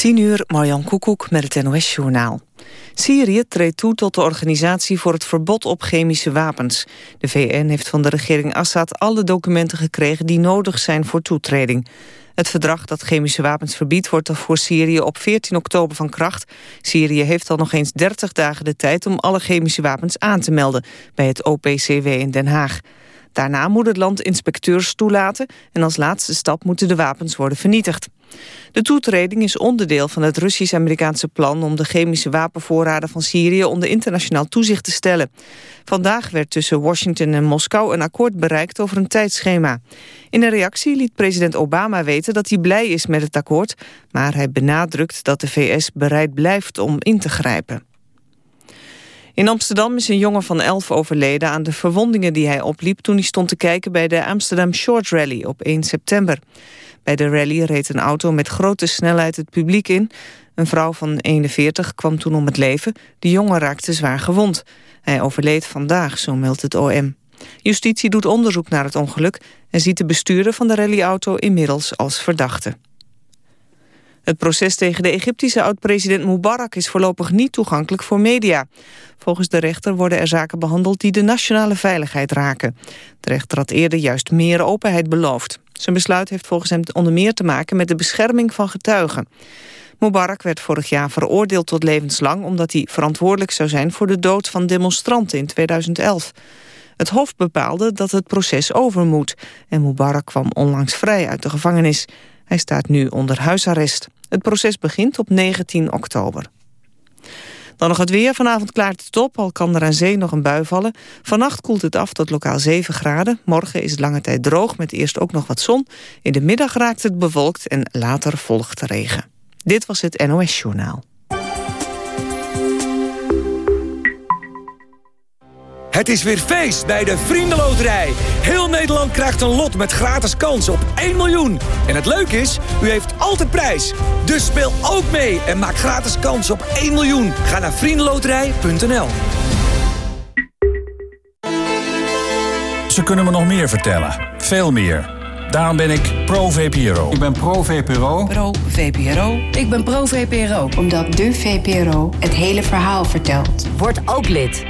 10 uur, Marjan Koekoek met het NOS-journaal. Syrië treedt toe tot de organisatie voor het verbod op chemische wapens. De VN heeft van de regering Assad alle documenten gekregen die nodig zijn voor toetreding. Het verdrag dat chemische wapens verbiedt wordt voor Syrië op 14 oktober van kracht. Syrië heeft al nog eens 30 dagen de tijd om alle chemische wapens aan te melden bij het OPCW in Den Haag. Daarna moet het land inspecteurs toelaten en als laatste stap moeten de wapens worden vernietigd. De toetreding is onderdeel van het Russisch-Amerikaanse plan om de chemische wapenvoorraden van Syrië onder internationaal toezicht te stellen. Vandaag werd tussen Washington en Moskou een akkoord bereikt over een tijdschema. In een reactie liet president Obama weten dat hij blij is met het akkoord, maar hij benadrukt dat de VS bereid blijft om in te grijpen. In Amsterdam is een jongen van elf overleden aan de verwondingen die hij opliep toen hij stond te kijken bij de Amsterdam Short Rally op 1 september. Bij de rally reed een auto met grote snelheid het publiek in. Een vrouw van 41 kwam toen om het leven. De jongen raakte zwaar gewond. Hij overleed vandaag, zo meldt het OM. Justitie doet onderzoek naar het ongeluk... en ziet de bestuurder van de rallyauto inmiddels als verdachte. Het proces tegen de Egyptische oud-president Mubarak is voorlopig niet toegankelijk voor media. Volgens de rechter worden er zaken behandeld die de nationale veiligheid raken. De rechter had eerder juist meer openheid beloofd. Zijn besluit heeft volgens hem onder meer te maken met de bescherming van getuigen. Mubarak werd vorig jaar veroordeeld tot levenslang... omdat hij verantwoordelijk zou zijn voor de dood van demonstranten in 2011. Het Hof bepaalde dat het proces over moet... en Mubarak kwam onlangs vrij uit de gevangenis. Hij staat nu onder huisarrest. Het proces begint op 19 oktober. Dan nog het weer. Vanavond klaart het op, al kan er aan zee nog een bui vallen. Vannacht koelt het af tot lokaal 7 graden. Morgen is het lange tijd droog, met eerst ook nog wat zon. In de middag raakt het bewolkt en later volgt regen. Dit was het NOS Journaal. Het is weer feest bij de Vriendenloterij. Heel Nederland krijgt een lot met gratis kans op 1 miljoen. En het leuke is, u heeft altijd prijs. Dus speel ook mee en maak gratis kans op 1 miljoen. Ga naar vriendenloterij.nl Ze kunnen me nog meer vertellen. Veel meer. Daarom ben ik pro-VPRO. Ik ben pro-VPRO. Pro-VPRO. Ik ben pro-VPRO. Omdat de VPRO het hele verhaal vertelt. Word ook lid.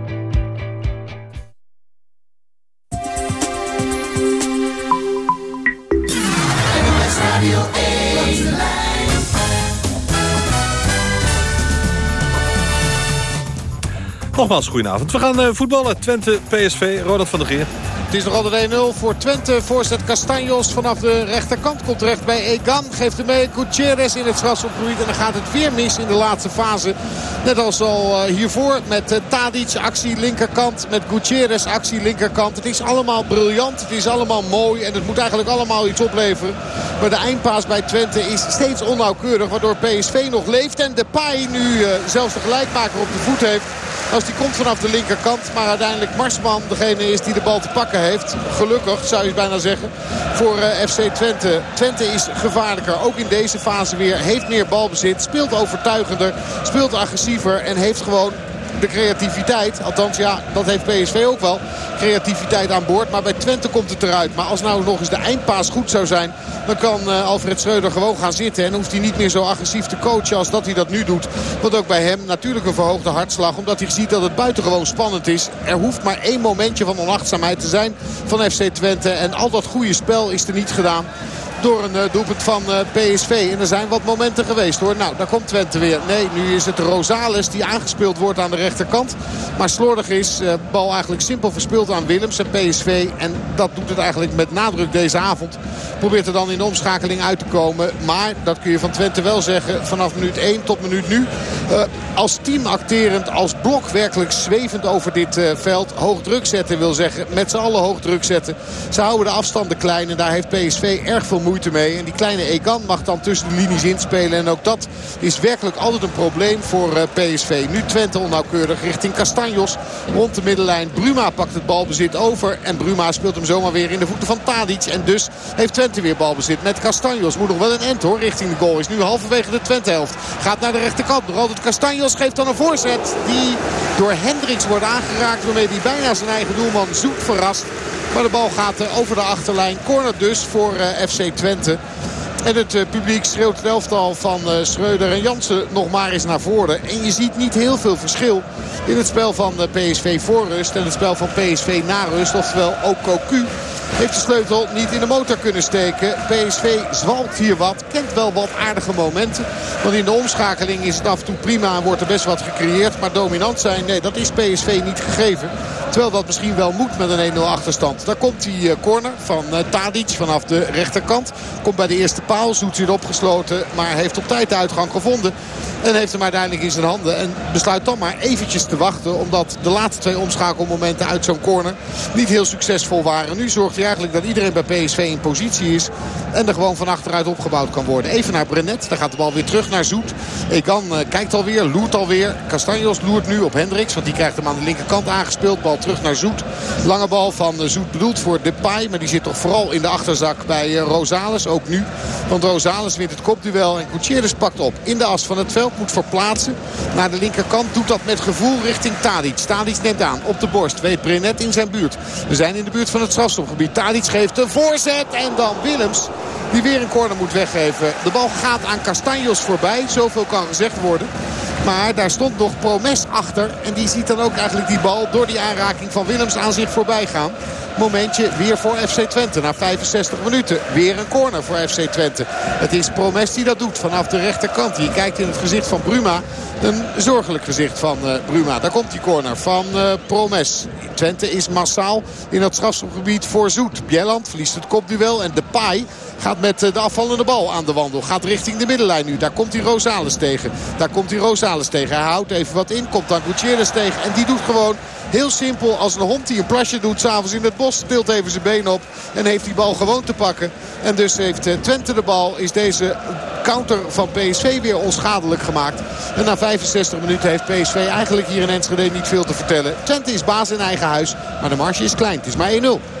Nogmaals, goedenavond. We gaan uh, voetballen. Twente, PSV, Ronald van der Geer. Het is nog altijd 1-0 voor Twente. Voorzet Castanjos vanaf de rechterkant. Komt terecht bij Egan. Geeft hem mee Gutierrez in het strafschopgebied. En dan gaat het weer mis in de laatste fase. Net als al uh, hiervoor met uh, Tadic actie linkerkant. Met Gutierrez actie linkerkant. Het is allemaal briljant. Het is allemaal mooi. En het moet eigenlijk allemaal iets opleveren. Maar de eindpaas bij Twente is steeds onnauwkeurig. Waardoor PSV nog leeft. En de Pai nu zelfs de gelijkmaker op de voet heeft. Als die komt vanaf de linkerkant. Maar uiteindelijk Marsman degene is die de bal te pakken heeft. Gelukkig zou je bijna zeggen voor uh, FC Twente. Twente is gevaarlijker. Ook in deze fase weer. Heeft meer balbezit. Speelt overtuigender. Speelt agressiever. En heeft gewoon de creativiteit. Althans, ja, dat heeft PSV ook wel. Creativiteit aan boord. Maar bij Twente komt het eruit. Maar als nou nog eens de eindpaas goed zou zijn... dan kan uh, Alfred Schreuder gewoon gaan zitten. En hoeft hij niet meer zo agressief te coachen als dat hij dat nu doet. Want ook bij hem natuurlijk een verhoogde hartslag. Omdat hij ziet dat het buitengewoon spannend is. Er hoeft maar één momentje van onachtzaamheid te zijn van FC Twente. En al dat goede spel is er niet gedaan door een uh, doelpunt van uh, PSV. En er zijn wat momenten geweest hoor. Nou, daar komt Twente weer. Nee, nu is het Rosales die aangespeeld wordt aan de rechterkant. Maar slordig is. Uh, bal eigenlijk simpel verspeeld aan Willems en PSV. En dat doet het eigenlijk met nadruk deze avond. Probeert er dan in de omschakeling uit te komen. Maar, dat kun je van Twente wel zeggen, vanaf minuut 1 tot minuut nu. als team acterend, als blok werkelijk zwevend over dit veld. Hoog druk zetten wil zeggen. Met z'n allen hoog druk zetten. Ze houden de afstanden klein en daar heeft PSV erg veel moeite moeite mee. En die kleine Egan mag dan tussen de linies inspelen. En ook dat is werkelijk altijd een probleem voor PSV. Nu Twente onnauwkeurig richting Castanjos. Rond de middenlijn. Bruma pakt het balbezit over. En Bruma speelt hem zomaar weer in de voeten van Tadic. En dus heeft Twente weer balbezit met Castanjos. Moet nog wel een end hoor richting de goal. Is nu halverwege de Twente helft. Gaat naar de rechterkant. Nog altijd Castanjos geeft dan een voorzet. Die door Hendricks wordt aangeraakt. Waarmee hij bijna zijn eigen doelman zoek verrast. Maar de bal gaat over de achterlijn. Corner dus voor eh, FC Twente. En het eh, publiek schreeuwt het elftal van Schreuder en Jansen nog maar eens naar voren. En je ziet niet heel veel verschil in het spel van PSV voor rust en het spel van PSV na rust. Oftewel ook Cocu heeft de sleutel niet in de motor kunnen steken. PSV zwalkt hier wat. Kent wel wat aardige momenten. Want in de omschakeling is het af en toe prima en wordt er best wat gecreëerd. Maar dominant zijn, nee, dat is PSV niet gegeven. Terwijl dat misschien wel moet met een 1-0 achterstand. Daar komt die eh, corner van eh, Tadic vanaf de rechterkant. Komt bij de eerste paal. Zoet zit opgesloten. Maar heeft op tijd de uitgang gevonden. En heeft hem uiteindelijk in zijn handen. En besluit dan maar eventjes te wachten. Omdat de laatste twee omschakelmomenten uit zo'n corner niet heel succesvol waren. Nu zorgt hij eigenlijk dat iedereen bij PSV in positie is. En er gewoon van achteruit opgebouwd kan worden. Even naar Brenet. Daar gaat de bal weer terug naar Zoet. Ekan uh, kijkt alweer, loert alweer. Castanjos loert nu op Hendricks. Want die krijgt hem aan de linkerkant aangespeeld. Bal terug naar Zoet. Lange bal van eh, Zoet bedoeld voor Depay. Maar die zit toch vooral in de achterzak bij uh, Rosales. Ook nu. Want Rosales wint het kopduel. En Gutierrez pakt op in de as van het veld. Moet verplaatsen naar de linkerkant. Doet dat met gevoel richting Tadic. Tadic neemt aan op de borst. Weet Brenet in zijn buurt. We zijn in de buurt van het strafstopgebied. Tadic geeft een voorzet. En dan Willems. Die weer een corner moet weggeven. De bal gaat aan Castanjos voorbij. Zoveel kan gezegd worden. Maar daar stond nog Promes achter. En die ziet dan ook eigenlijk die bal door die aanraking van Willems aan zich voorbij gaan. Momentje weer voor FC Twente. Na 65 minuten weer een corner voor FC Twente. Het is Promes die dat doet vanaf de rechterkant. Je kijkt in het gezicht van Bruma. Een zorgelijk gezicht van uh, Bruma. Daar komt die corner van uh, Promes. Twente is massaal in het strafschopgebied voor Zoet. Bjelland verliest het kopduel en de paai Gaat met eh, de afvallende bal aan de wandel. Gaat richting de middenlijn nu. Daar komt hij Rosales tegen. Daar komt hij Rosales tegen. Hij houdt even wat in. Komt dan Gutierrez tegen. En die doet gewoon Heel simpel als een hond die een plasje doet s'avonds in het bos. Stilt even zijn been op en heeft die bal gewoon te pakken. En dus heeft eh, Twente de bal. Is deze counter van PSV weer onschadelijk gemaakt. En na 65 minuten heeft PSV eigenlijk hier in Enschede niet veel te vertellen. Twente is baas in eigen huis. Maar de marge is klein. Het is maar 1-0.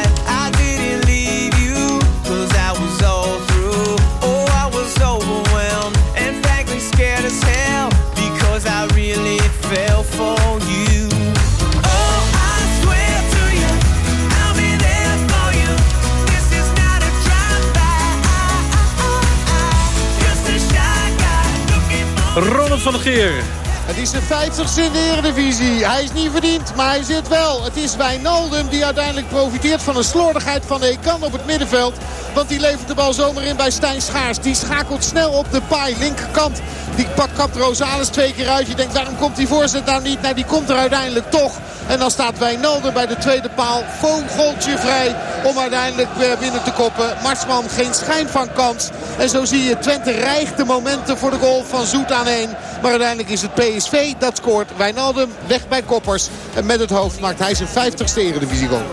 van der Geer. Het is de 50ste in de Eredivisie. Hij is niet verdiend, maar hij zit wel. Het is Wijnaldum die uiteindelijk profiteert van een slordigheid van Ekan op het middenveld. Want die levert de bal zomaar in bij Stijn Schaars. Die schakelt snel op de paai, linkerkant. Die pakt kapt Rosales twee keer uit. Je denkt, waarom komt die voorzet nou niet? Nou, die komt er uiteindelijk toch. En dan staat Wijnaldum bij de tweede paal. Vogeltje vrij om uiteindelijk weer binnen te koppen. Marsman geen schijn van kans. En zo zie je Twente rijgt de momenten voor de goal van Zoet aan één. Maar uiteindelijk is het PSV dat scoort. Wijnaldum weg bij Koppers. En met het hoofd maakt hij zijn 50ste Eredivisie goal.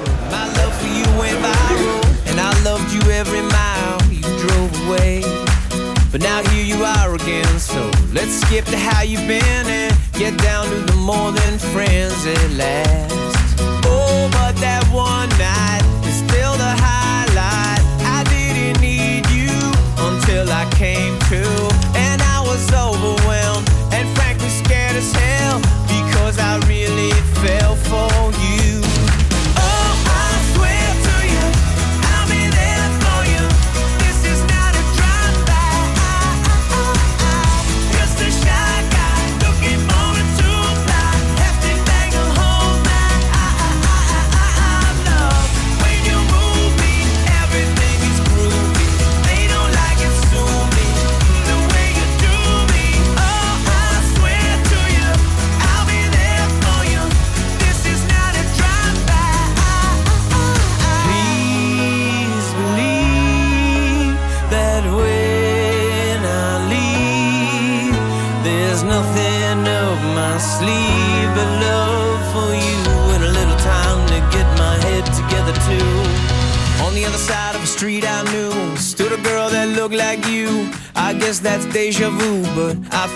Every mile you drove away. But now here you are again, so let's skip to how you've been and get down to the more than friends at last. Oh, but that one night is still the highlight. I didn't need you until I came to, and I was overwhelmed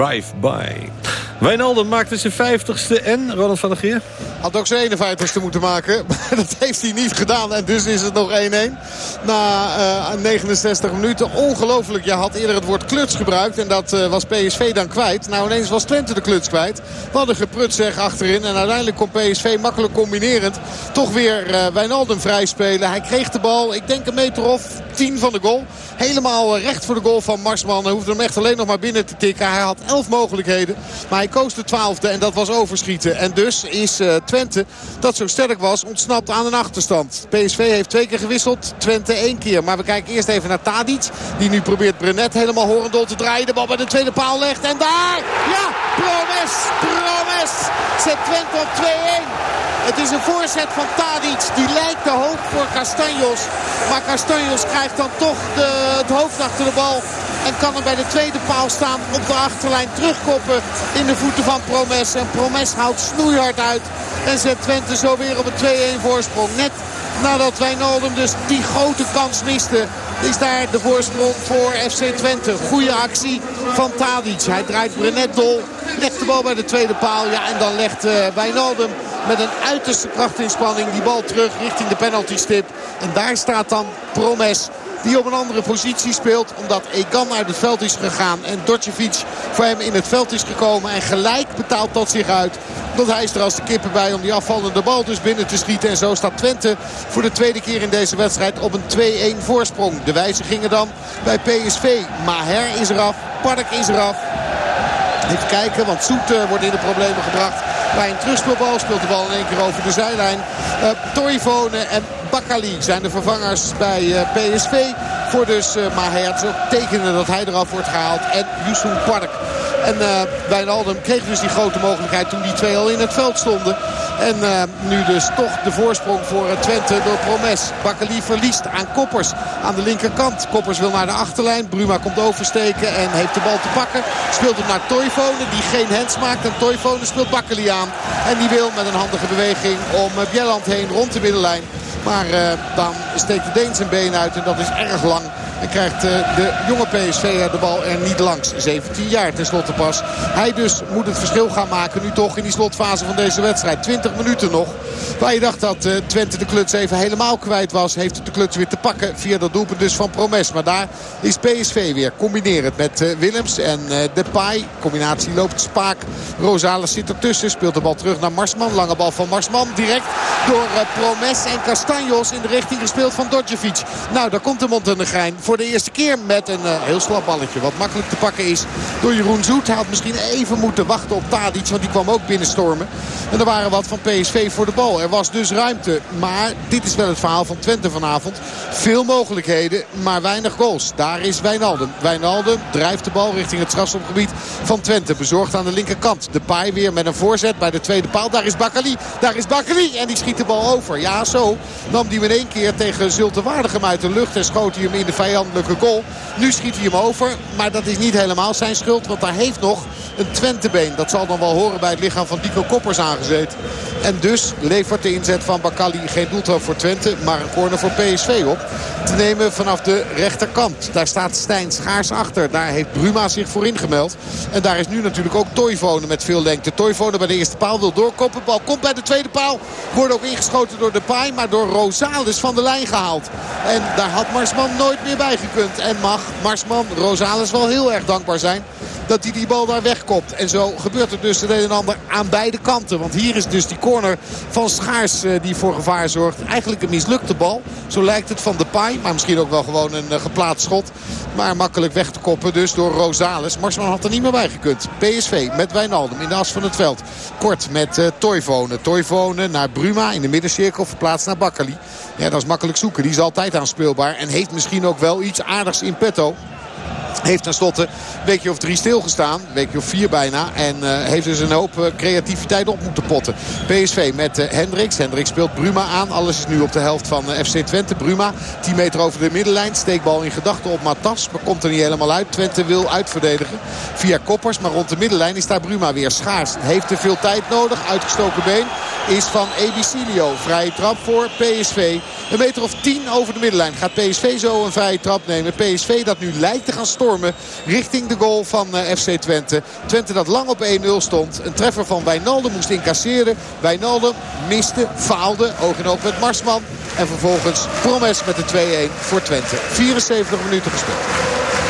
Drive-By. Wijnaldum maakte zijn 50ste en, Ronald van der Geer? Had ook zijn 51ste moeten maken. Maar dat heeft hij niet gedaan. En dus is het nog 1-1. Na eh, 69 minuten. Ongelooflijk. Je had eerder het woord kluts gebruikt. En dat eh, was PSV dan kwijt. Nou ineens was Twente de kluts kwijt. We hadden geprut zeg achterin. En uiteindelijk kon PSV makkelijk combinerend. Toch weer eh, Wijnaldum vrij spelen. Hij kreeg de bal. Ik denk een meter of 10 van de goal. Helemaal eh, recht voor de goal van Marsman. Hij hoefde hem echt alleen nog maar binnen te tikken. Hij had 11 mogelijkheden. Maar hij koos de twaalfde en dat was overschieten. En dus is uh, Twente, dat zo sterk was, ontsnapt aan een achterstand. PSV heeft twee keer gewisseld, Twente één keer. Maar we kijken eerst even naar Tadic. Die nu probeert Brenet helemaal horendol te draaien. De bal bij de tweede paal legt. En daar, ja, Promes, Promes. Zet Twente op 2-1. Het is een voorzet van Tadic. Die lijkt te hoog voor Castanjos. Maar Castanjos krijgt dan toch de, het hoofd achter de bal. En kan hem bij de tweede paal staan op de achterlijn terugkoppen in de voeten van Promes. En Promes houdt snoeihard uit. En zet Twente zo weer op een 2-1 voorsprong. Net nadat Wijnaldum dus die grote kans miste. Is daar de voorsprong voor FC Twente. Goede actie van Tadic. Hij draait Brenet dol. Legt de bal bij de tweede paal. Ja, en dan legt uh, Wijnaldum met een uiterste krachtinspanning die bal terug richting de penaltystip. En daar staat dan Promes die op een andere positie speelt. Omdat Egan uit het veld is gegaan. En Dorcevic voor hem in het veld is gekomen. En gelijk betaalt dat zich uit. Want hij is er als de kippen bij om die afvallende bal dus binnen te schieten. En zo staat Twente voor de tweede keer in deze wedstrijd op een 2-1 voorsprong. De wijzigingen dan bij PSV. Maher is eraf. Park is eraf. Even kijken, want Soet wordt in de problemen gebracht. Bij een terugspeelbal speelt de bal in één keer over de zijlijn. Uh, Toivonen en Bakali zijn de vervangers bij uh, PSV. Voor dus uh, tekenen dat hij eraf wordt gehaald. En Yusun Park. En uh, Wijnaldum kreeg dus die grote mogelijkheid toen die twee al in het veld stonden. En uh, nu dus toch de voorsprong voor Twente door Promes. Bakali verliest aan Koppers aan de linkerkant. Koppers wil naar de achterlijn. Bruma komt oversteken en heeft de bal te pakken. Speelt hem naar Toivonen die geen hands maakt. En Toivonen speelt Bakali aan. En die wil met een handige beweging om Bjelland heen rond de middenlijn. Maar uh, dan steekt de Deen zijn been uit en dat is erg lang. En krijgt uh, de jonge PSV de bal er niet langs. 17 jaar tenslotte pas. Hij dus moet het verschil gaan maken nu toch in die slotfase van deze wedstrijd. 20 minuten nog. Waar je dacht dat uh, Twente de kluts even helemaal kwijt was. Heeft het de kluts weer te pakken via dat doelpunt dus van Promes. Maar daar is PSV weer combinerend met uh, Willems en Depay. Combinatie loopt spaak. Rosales zit ertussen. Speelt de bal terug naar Marsman. Lange bal van Marsman. Direct door Promes en Castanjos in de richting gespeeld van Dodjevic. Nou, daar komt de Montenegrijn voor de eerste keer met een uh, heel slap balletje. Wat makkelijk te pakken is door Jeroen Zoet. Hij had misschien even moeten wachten op Tadic. Want die kwam ook binnenstormen. En er waren wat van PSV voor de bal. Er was dus ruimte. Maar dit is wel het verhaal van Twente vanavond. Veel mogelijkheden, maar weinig goals. Daar is Wijnaldum. Wijnaldum drijft de bal richting het strafschopgebied van Twente. Bezorgd aan de linkerkant. De paai weer met een voorzet bij de tweede paal. Daar is Bakali. Daar is Bakali. En die schiet de bal over. Ja, zo nam die in één keer tegen Zulte Waardegem uit de lucht. En schoot hij hem in de Nu schiet hij hem over. Maar dat is niet helemaal zijn schuld. Want daar heeft nog een Twentebeen. Dat zal dan wel horen bij het lichaam van Dico Koppers aangezeten. En dus levert de inzet van Bakali geen doeltrap voor Twente. Maar een corner voor PSV op. Te nemen vanaf de rechterkant. Daar staat Stijn schaars achter. Daar heeft Bruma zich voor ingemeld. En daar is nu natuurlijk ook Toivonen met veel lengte. Toivonen bij de eerste paal wil doorkoppen. Bal komt bij de tweede paal. Wordt ook ingeschoten door de paai. Maar door Rosales van de lijn gehaald. En daar had Marsman nooit meer bij gekund. En mag Marsman Rosales wel heel erg dankbaar zijn. Dat hij die bal daar wegkopt. En zo gebeurt er dus het een en ander aan beide kanten. Want hier is dus die corner van Schaars die voor gevaar zorgt. Eigenlijk een mislukte bal. Zo lijkt het van de paai. Maar misschien ook wel gewoon een geplaatst schot. Maar makkelijk weg te koppen dus door Rosales. Marsman had er niet meer bij gekund. PSV met Wijnaldum in de as van het veld. Kort met uh, Toivonen. Naar Bruma in de middencirkel verplaatst naar Bakkali. Ja, dat is makkelijk zoeken. Die is altijd aanspeelbaar. En heeft misschien ook wel iets aardigs in petto. Heeft tenslotte een weekje of drie stilgestaan. Een weekje of vier bijna. En uh, heeft dus een hoop uh, creativiteit op moeten potten. PSV met uh, Hendricks. Hendricks speelt Bruma aan. Alles is nu op de helft van FC Twente. Bruma 10 meter over de middenlijn. Steekbal in gedachten op Matas. Maar komt er niet helemaal uit. Twente wil uitverdedigen via koppers. Maar rond de middenlijn is daar Bruma weer schaars. Heeft te veel tijd nodig. Uitgestoken been is van Ebicilio. Vrije trap voor PSV. Een meter of 10 over de middenlijn. Gaat PSV zo een vrije trap nemen. PSV dat nu lijkt te gaan richting de goal van uh, FC Twente. Twente dat lang op 1-0 stond. Een treffer van Wijnaldum moest incasseren. Wijnaldum miste, faalde. Oog in oog met Marsman. En vervolgens Promes met de 2-1 voor Twente. 74 minuten gespeeld.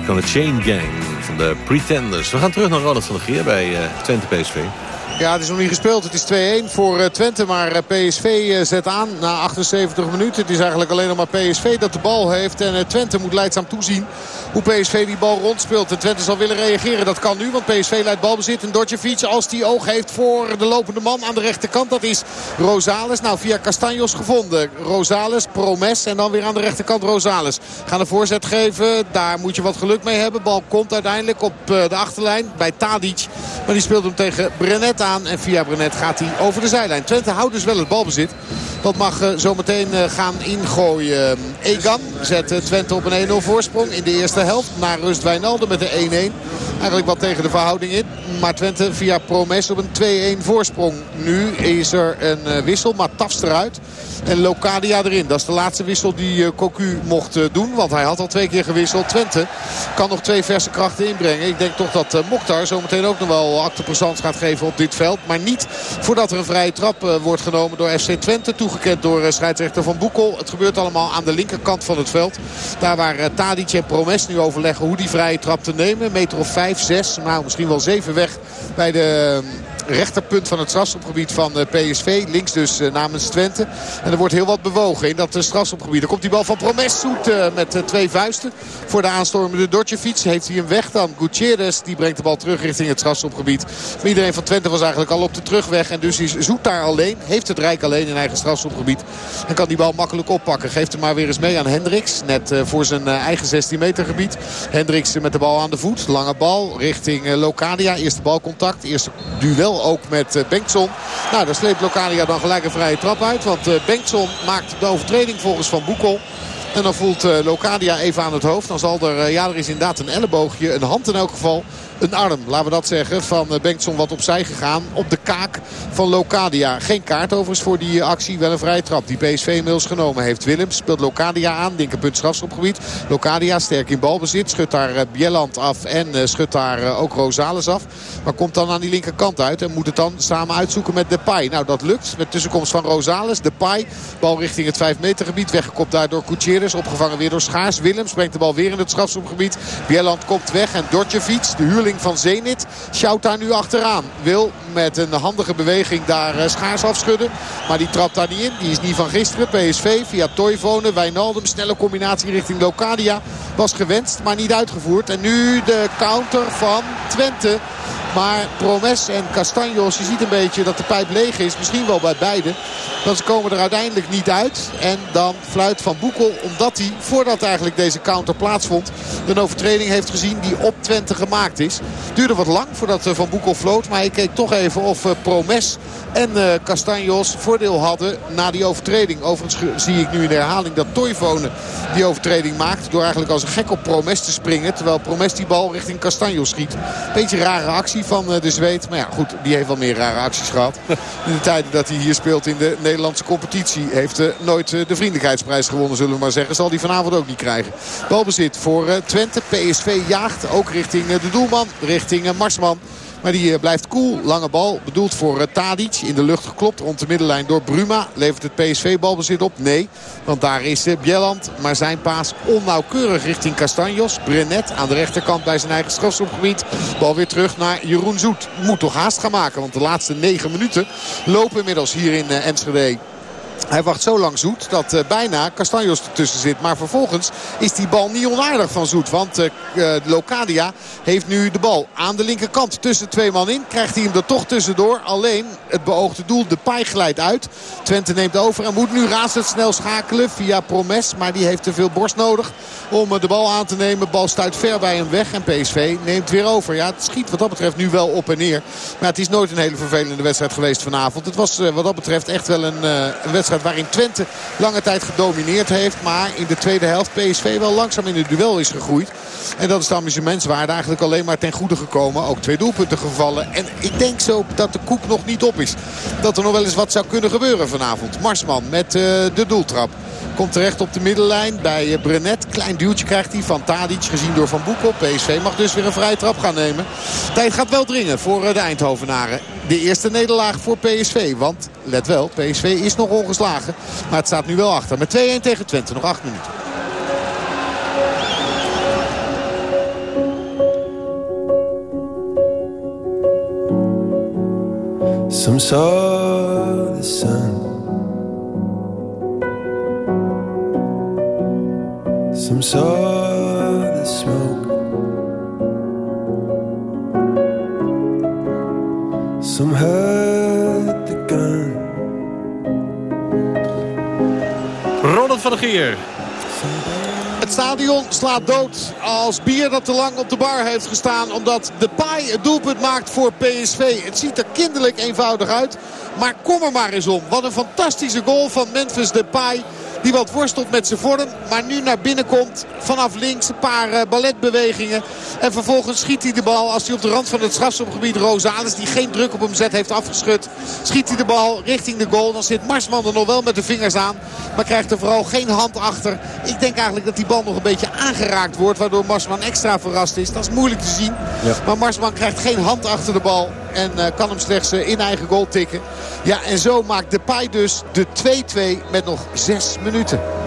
Chain Gang van de Pretenders. We gaan terug naar Ronald van der Geer bij uh, Twente PSV. Ja, het is nog niet gespeeld. Het is 2-1 voor eh, Twente. Maar eh, PSV eh, zet aan na 78 minuten. Het is eigenlijk alleen nog maar PSV dat de bal heeft. En Twente moet leidzaam toezien hoe PSV die bal rondspeelt. En Twente zal willen reageren. Dat kan nu, want PSV leidt balbezit. En Dortjevic, als die oog heeft voor de lopende man aan de rechterkant. Dat is Rosales. Nou, via Castanjos gevonden. Rosales, Promes en dan weer aan de rechterkant Rosales. Gaan een voorzet geven. Daar moet je wat geluk mee hebben. Bal komt uiteindelijk op de achterlijn bij Tadic. Maar die speelt hem tegen Brenet aan. En via Brenet gaat hij over de zijlijn. Twente houdt dus wel het balbezit. Dat mag uh, zometeen uh, gaan ingooien. Egan zet Twente op een 1-0 voorsprong in de eerste helft. Naar rust Wijnaldum met de 1-1. Eigenlijk wat tegen de verhouding in. Maar Twente via Promes op een 2-1 voorsprong. Nu is er een wissel, maar Tafs eruit. En Locadia erin. Dat is de laatste wissel die Cocu mocht doen. Want hij had al twee keer gewisseld. Twente kan nog twee verse krachten inbrengen. Ik denk toch dat Mokhtar zometeen ook nog wel acte gaat geven op dit veld. Maar niet voordat er een vrije trap wordt genomen door FC Twente. Toegekend door scheidsrechter Van Boekel. Het gebeurt allemaal aan de linkerkant van het veld. Daar waar Tadic en Promes nu overleggen hoe die vrije trap te nemen. Meter of 5, 6, nou misschien wel 7 weg bij de rechterpunt van het strafschopgebied van PSV. Links dus namens Twente. En er wordt heel wat bewogen in dat strafschopgebied. Er komt die bal van Promes zoet met twee vuisten. Voor de aanstormende Dortjevic heeft hij hem weg dan. Gutierrez die brengt de bal terug richting het strafschopgebied. Maar iedereen van Twente was eigenlijk al op de terugweg. En dus is Zoet daar alleen. Heeft het Rijk alleen in eigen strafschopgebied. En kan die bal makkelijk oppakken. Geeft hem maar weer eens mee aan Hendricks. Net voor zijn eigen 16 meter gebied. Hendricks met de bal aan de voet. Lange bal richting Locadia. Eerste balcontact. Eerste duel ook met Bengtson. Nou, daar sleept Locadia dan gelijk een vrije trap uit. Want Bengtson maakt de overtreding volgens Van Boekel. En dan voelt Locadia even aan het hoofd. Dan zal er, ja er is inderdaad een elleboogje, een hand in elk geval een arm, laten we dat zeggen, van Bengtson wat opzij gegaan. Op de kaak van Locadia. Geen kaart overigens voor die actie. Wel een vrije trap die PSV inmiddels genomen heeft. Willems speelt Locadia aan. Linkerpunt strafschopgebied. Locadia sterk in balbezit. Schudt daar Bjelland af en schudt daar ook Rosales af. Maar komt dan aan die linkerkant uit. En moet het dan samen uitzoeken met Depay. Nou dat lukt met tussenkomst van Rosales. Depay. Bal richting het 5 meter gebied. Weggekopt daar door Gutierrez. Opgevangen weer door Schaars. Willems brengt de bal weer in het strafschopgebied. Bjelland komt weg. En Dortjevic, de huurling van Zenit. Sjouwt daar nu achteraan. Wil met een handige beweging daar schaars afschudden. Maar die trapt daar niet in. Die is niet van gisteren. PSV via Toivonen. Wijnaldum. Snelle combinatie richting Locadia. Was gewenst, maar niet uitgevoerd. En nu de counter van Twente. Maar Promes en Castanjos, je ziet een beetje dat de pijp leeg is. Misschien wel bij beide. Dan ze komen er uiteindelijk niet uit. En dan fluit Van Boekel omdat hij, voordat eigenlijk deze counter plaatsvond... een overtreding heeft gezien die op Twente gemaakt is. Duurde wat lang voordat Van Boekel floot. Maar hij keek toch even of Promes en Castanjos voordeel hadden na die overtreding. Overigens zie ik nu in de herhaling dat Toivonen die overtreding maakt. Door eigenlijk als een gek op Promes te springen. Terwijl Promes die bal richting Castanjos schiet. Beetje rare actie van de Zweed. Maar ja, goed, die heeft wel meer rare acties gehad. In de tijden dat hij hier speelt in de Nederlandse competitie. Heeft uh, nooit uh, de vriendelijkheidsprijs gewonnen, zullen we maar zeggen. Zal hij vanavond ook niet krijgen. Balbezit voor uh, Twente. PSV jaagt ook richting de doelman. Richting Marsman. Maar die blijft cool. Lange bal. Bedoeld voor uh, Tadic. In de lucht geklopt rond de middenlijn door Bruma. Levert het PSV balbezit op? Nee. Want daar is uh, Bjelland. Maar zijn paas onnauwkeurig richting Castanjos. Brenet aan de rechterkant bij zijn eigen strafschopgebied. Bal weer terug naar Jeroen Zoet. Moet toch haast gaan maken. Want de laatste negen minuten lopen inmiddels hier in Enschede. Hij wacht zo lang Zoet dat uh, bijna Castanjos ertussen zit. Maar vervolgens is die bal niet onaardig van Zoet. Want uh, Locadia heeft nu de bal aan de linkerkant tussen twee man in. Krijgt hij hem er toch tussendoor. Alleen het beoogde doel, de paai glijdt uit. Twente neemt over en moet nu razendsnel schakelen via Promes. Maar die heeft te veel borst nodig om de bal aan te nemen. Bal stuit ver bij hem weg en PSV neemt weer over. Ja, het schiet wat dat betreft nu wel op en neer. Maar het is nooit een hele vervelende wedstrijd geweest vanavond. Het was wat dat betreft echt wel een, een wedstrijd waarin Twente lange tijd gedomineerd heeft. Maar in de tweede helft PSV wel langzaam in het duel is gegroeid. En dat is de amusementswaarde eigenlijk alleen maar ten goede gekomen. Ook twee doelpunten gevallen. En ik denk zo dat de koek nog niet op is. Dat er nog wel eens wat zou kunnen gebeuren vanavond. Marsman met uh, de doeltrap. Komt terecht op de middenlijn bij Brenet. Klein duwtje krijgt hij van Tadic. Gezien door Van Boekel. PSV mag dus weer een vrije trap gaan nemen. Tijd gaat wel dringen voor de Eindhovenaren. De eerste nederlaag voor PSV. Want, let wel, PSV is nog ongeslagen. Maar het staat nu wel achter. Met 2-1 tegen Twente. Nog 8 minuten. Some the sun. Some saw the smoke. Some heard the gun. Ronald van der Geer. Het stadion slaat dood als bier dat te lang op de bar heeft gestaan. Omdat de paai het doelpunt maakt voor PSV. Het ziet er kinderlijk eenvoudig uit. Maar kom er maar eens om. Wat een fantastische goal van Memphis Depay. Die wat worstelt met zijn vorm. Maar nu naar binnen komt. Vanaf links een paar uh, balletbewegingen. En vervolgens schiet hij de bal. Als hij op de rand van het strafschopgebied Rosales. Die geen druk op hem zet heeft afgeschud. Schiet hij de bal richting de goal. Dan zit Marsman er nog wel met de vingers aan. Maar krijgt er vooral geen hand achter. Ik denk eigenlijk dat die bal nog een beetje aangeraakt wordt. Waardoor Marsman extra verrast is. Dat is moeilijk te zien. Ja. Maar Marsman krijgt geen hand achter de bal. En uh, kan hem slechts uh, in eigen goal tikken. Ja, en zo maakt Depay dus de 2-2 met nog 6 minuten.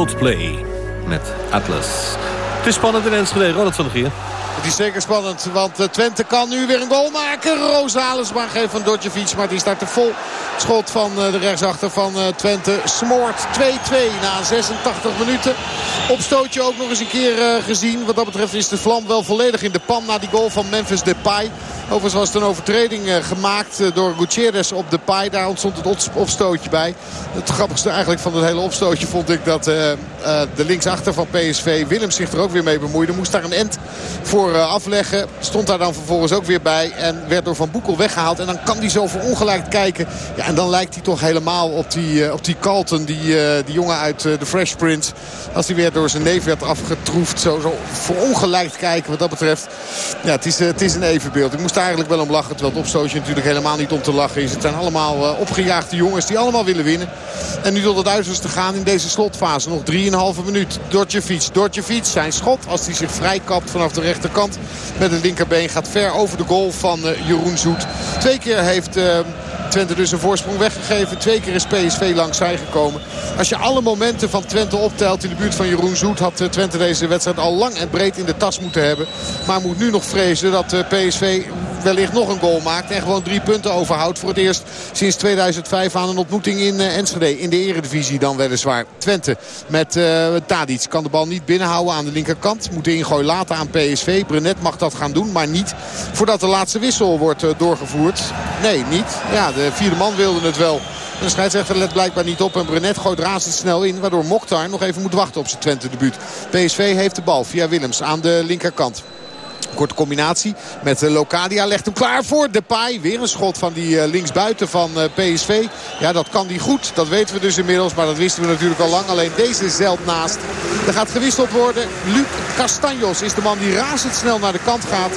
Coldplay met Atlas. Het is spannend in Enschede. Ronald van der Gier. Het is zeker spannend, want Twente kan nu weer een goal maken. Rosales maar geeft van Dodjevic, maar die start er vol. Schot van de rechtsachter van Twente. Smoort 2-2 na 86 minuten. Opstootje ook nog eens een keer gezien. Wat dat betreft is de vlam wel volledig in de pan na die goal van Memphis Depay. Overigens was het een overtreding gemaakt door Gutierrez op Depay. Daar ontstond het opstootje bij. Het grappigste eigenlijk van het hele opstootje vond ik dat de linksachter van PSV, Willem, zich er ook weer mee bemoeide. Moest daar een end voor afleggen. Stond daar dan vervolgens ook weer bij en werd door Van Boekel weggehaald. En dan kan hij zo verongelijkt kijken. Ja, en dan lijkt hij toch helemaal op die, op die Carlton, die, die jongen uit de Fresh Prince. Als hij weer door zijn neef werd afgetroefd. Zo, zo verongelijkt kijken wat dat betreft. Ja, het is, het is een evenbeeld. Ik moest eigenlijk wel om lachen. Terwijl het opstootje natuurlijk helemaal niet om te lachen is. Het zijn allemaal opgejaagde jongens die allemaal willen winnen. En nu tot het uiterste gaan in deze slotfase. Nog 3,5 minuut. Dortjevic. Dortjevic zijn schot als hij zich vrijkapt vanaf de rechterkant. Met het linkerbeen gaat ver over de goal van uh, Jeroen Zoet. Twee keer heeft... Twente dus een voorsprong weggegeven. Twee keer is PSV langs zij gekomen. Als je alle momenten van Twente optelt in de buurt van Jeroen Zoet... had Twente deze wedstrijd al lang en breed in de tas moeten hebben. Maar moet nu nog vrezen dat PSV wellicht nog een goal maakt. En gewoon drie punten overhoudt. Voor het eerst sinds 2005 aan een ontmoeting in Enschede. In de eredivisie dan weliswaar. Twente met uh, kan de bal niet binnenhouden aan de linkerkant. Moet de ingooi laten aan PSV. Brenet mag dat gaan doen, maar niet voordat de laatste wissel wordt doorgevoerd. Nee, niet. Ja, de vierde man wilde het wel. De scheidsrechter let blijkbaar niet op. En Brenet gooit razendsnel in. Waardoor Mokhtar nog even moet wachten op zijn Twente debuut. PSV heeft de bal via Willems aan de linkerkant. Korte combinatie met eh, Locadia. Legt hem klaar voor Depay. Weer een schot van die eh, linksbuiten van eh, PSV. Ja, dat kan die goed. Dat weten we dus inmiddels. Maar dat wisten we natuurlijk al lang. Alleen deze zeld naast. Er gaat gewisseld worden. Luc Castanjos is de man die razendsnel naar de kant gaat.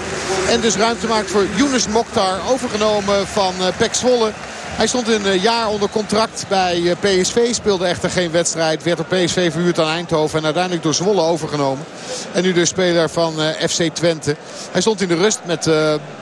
En dus ruimte maakt voor Younes Mokhtar. Overgenomen van Pek Zwolle. Hij stond een eh, jaar onder contract bij eh, PSV. Speelde echter geen wedstrijd. Werd op PSV verhuurd aan Eindhoven. En uiteindelijk door Zwolle overgenomen. En nu de speler van eh, FC Twente. Hij stond in de rust met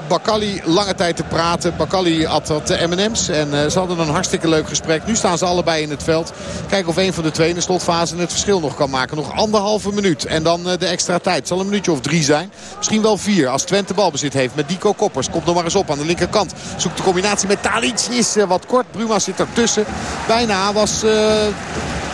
Bakali lange tijd te praten. Bakali had wat M&M's. En ze hadden een hartstikke leuk gesprek. Nu staan ze allebei in het veld. Kijken of een van de twee in de slotfase het verschil nog kan maken. Nog anderhalve minuut. En dan de extra tijd. Het zal een minuutje of drie zijn. Misschien wel vier. Als Twente balbezit heeft met Dico Koppers. Komt nog maar eens op aan de linkerkant. Zoekt de combinatie met Talic. Wat kort. Bruma zit ertussen. Bijna was... Uh,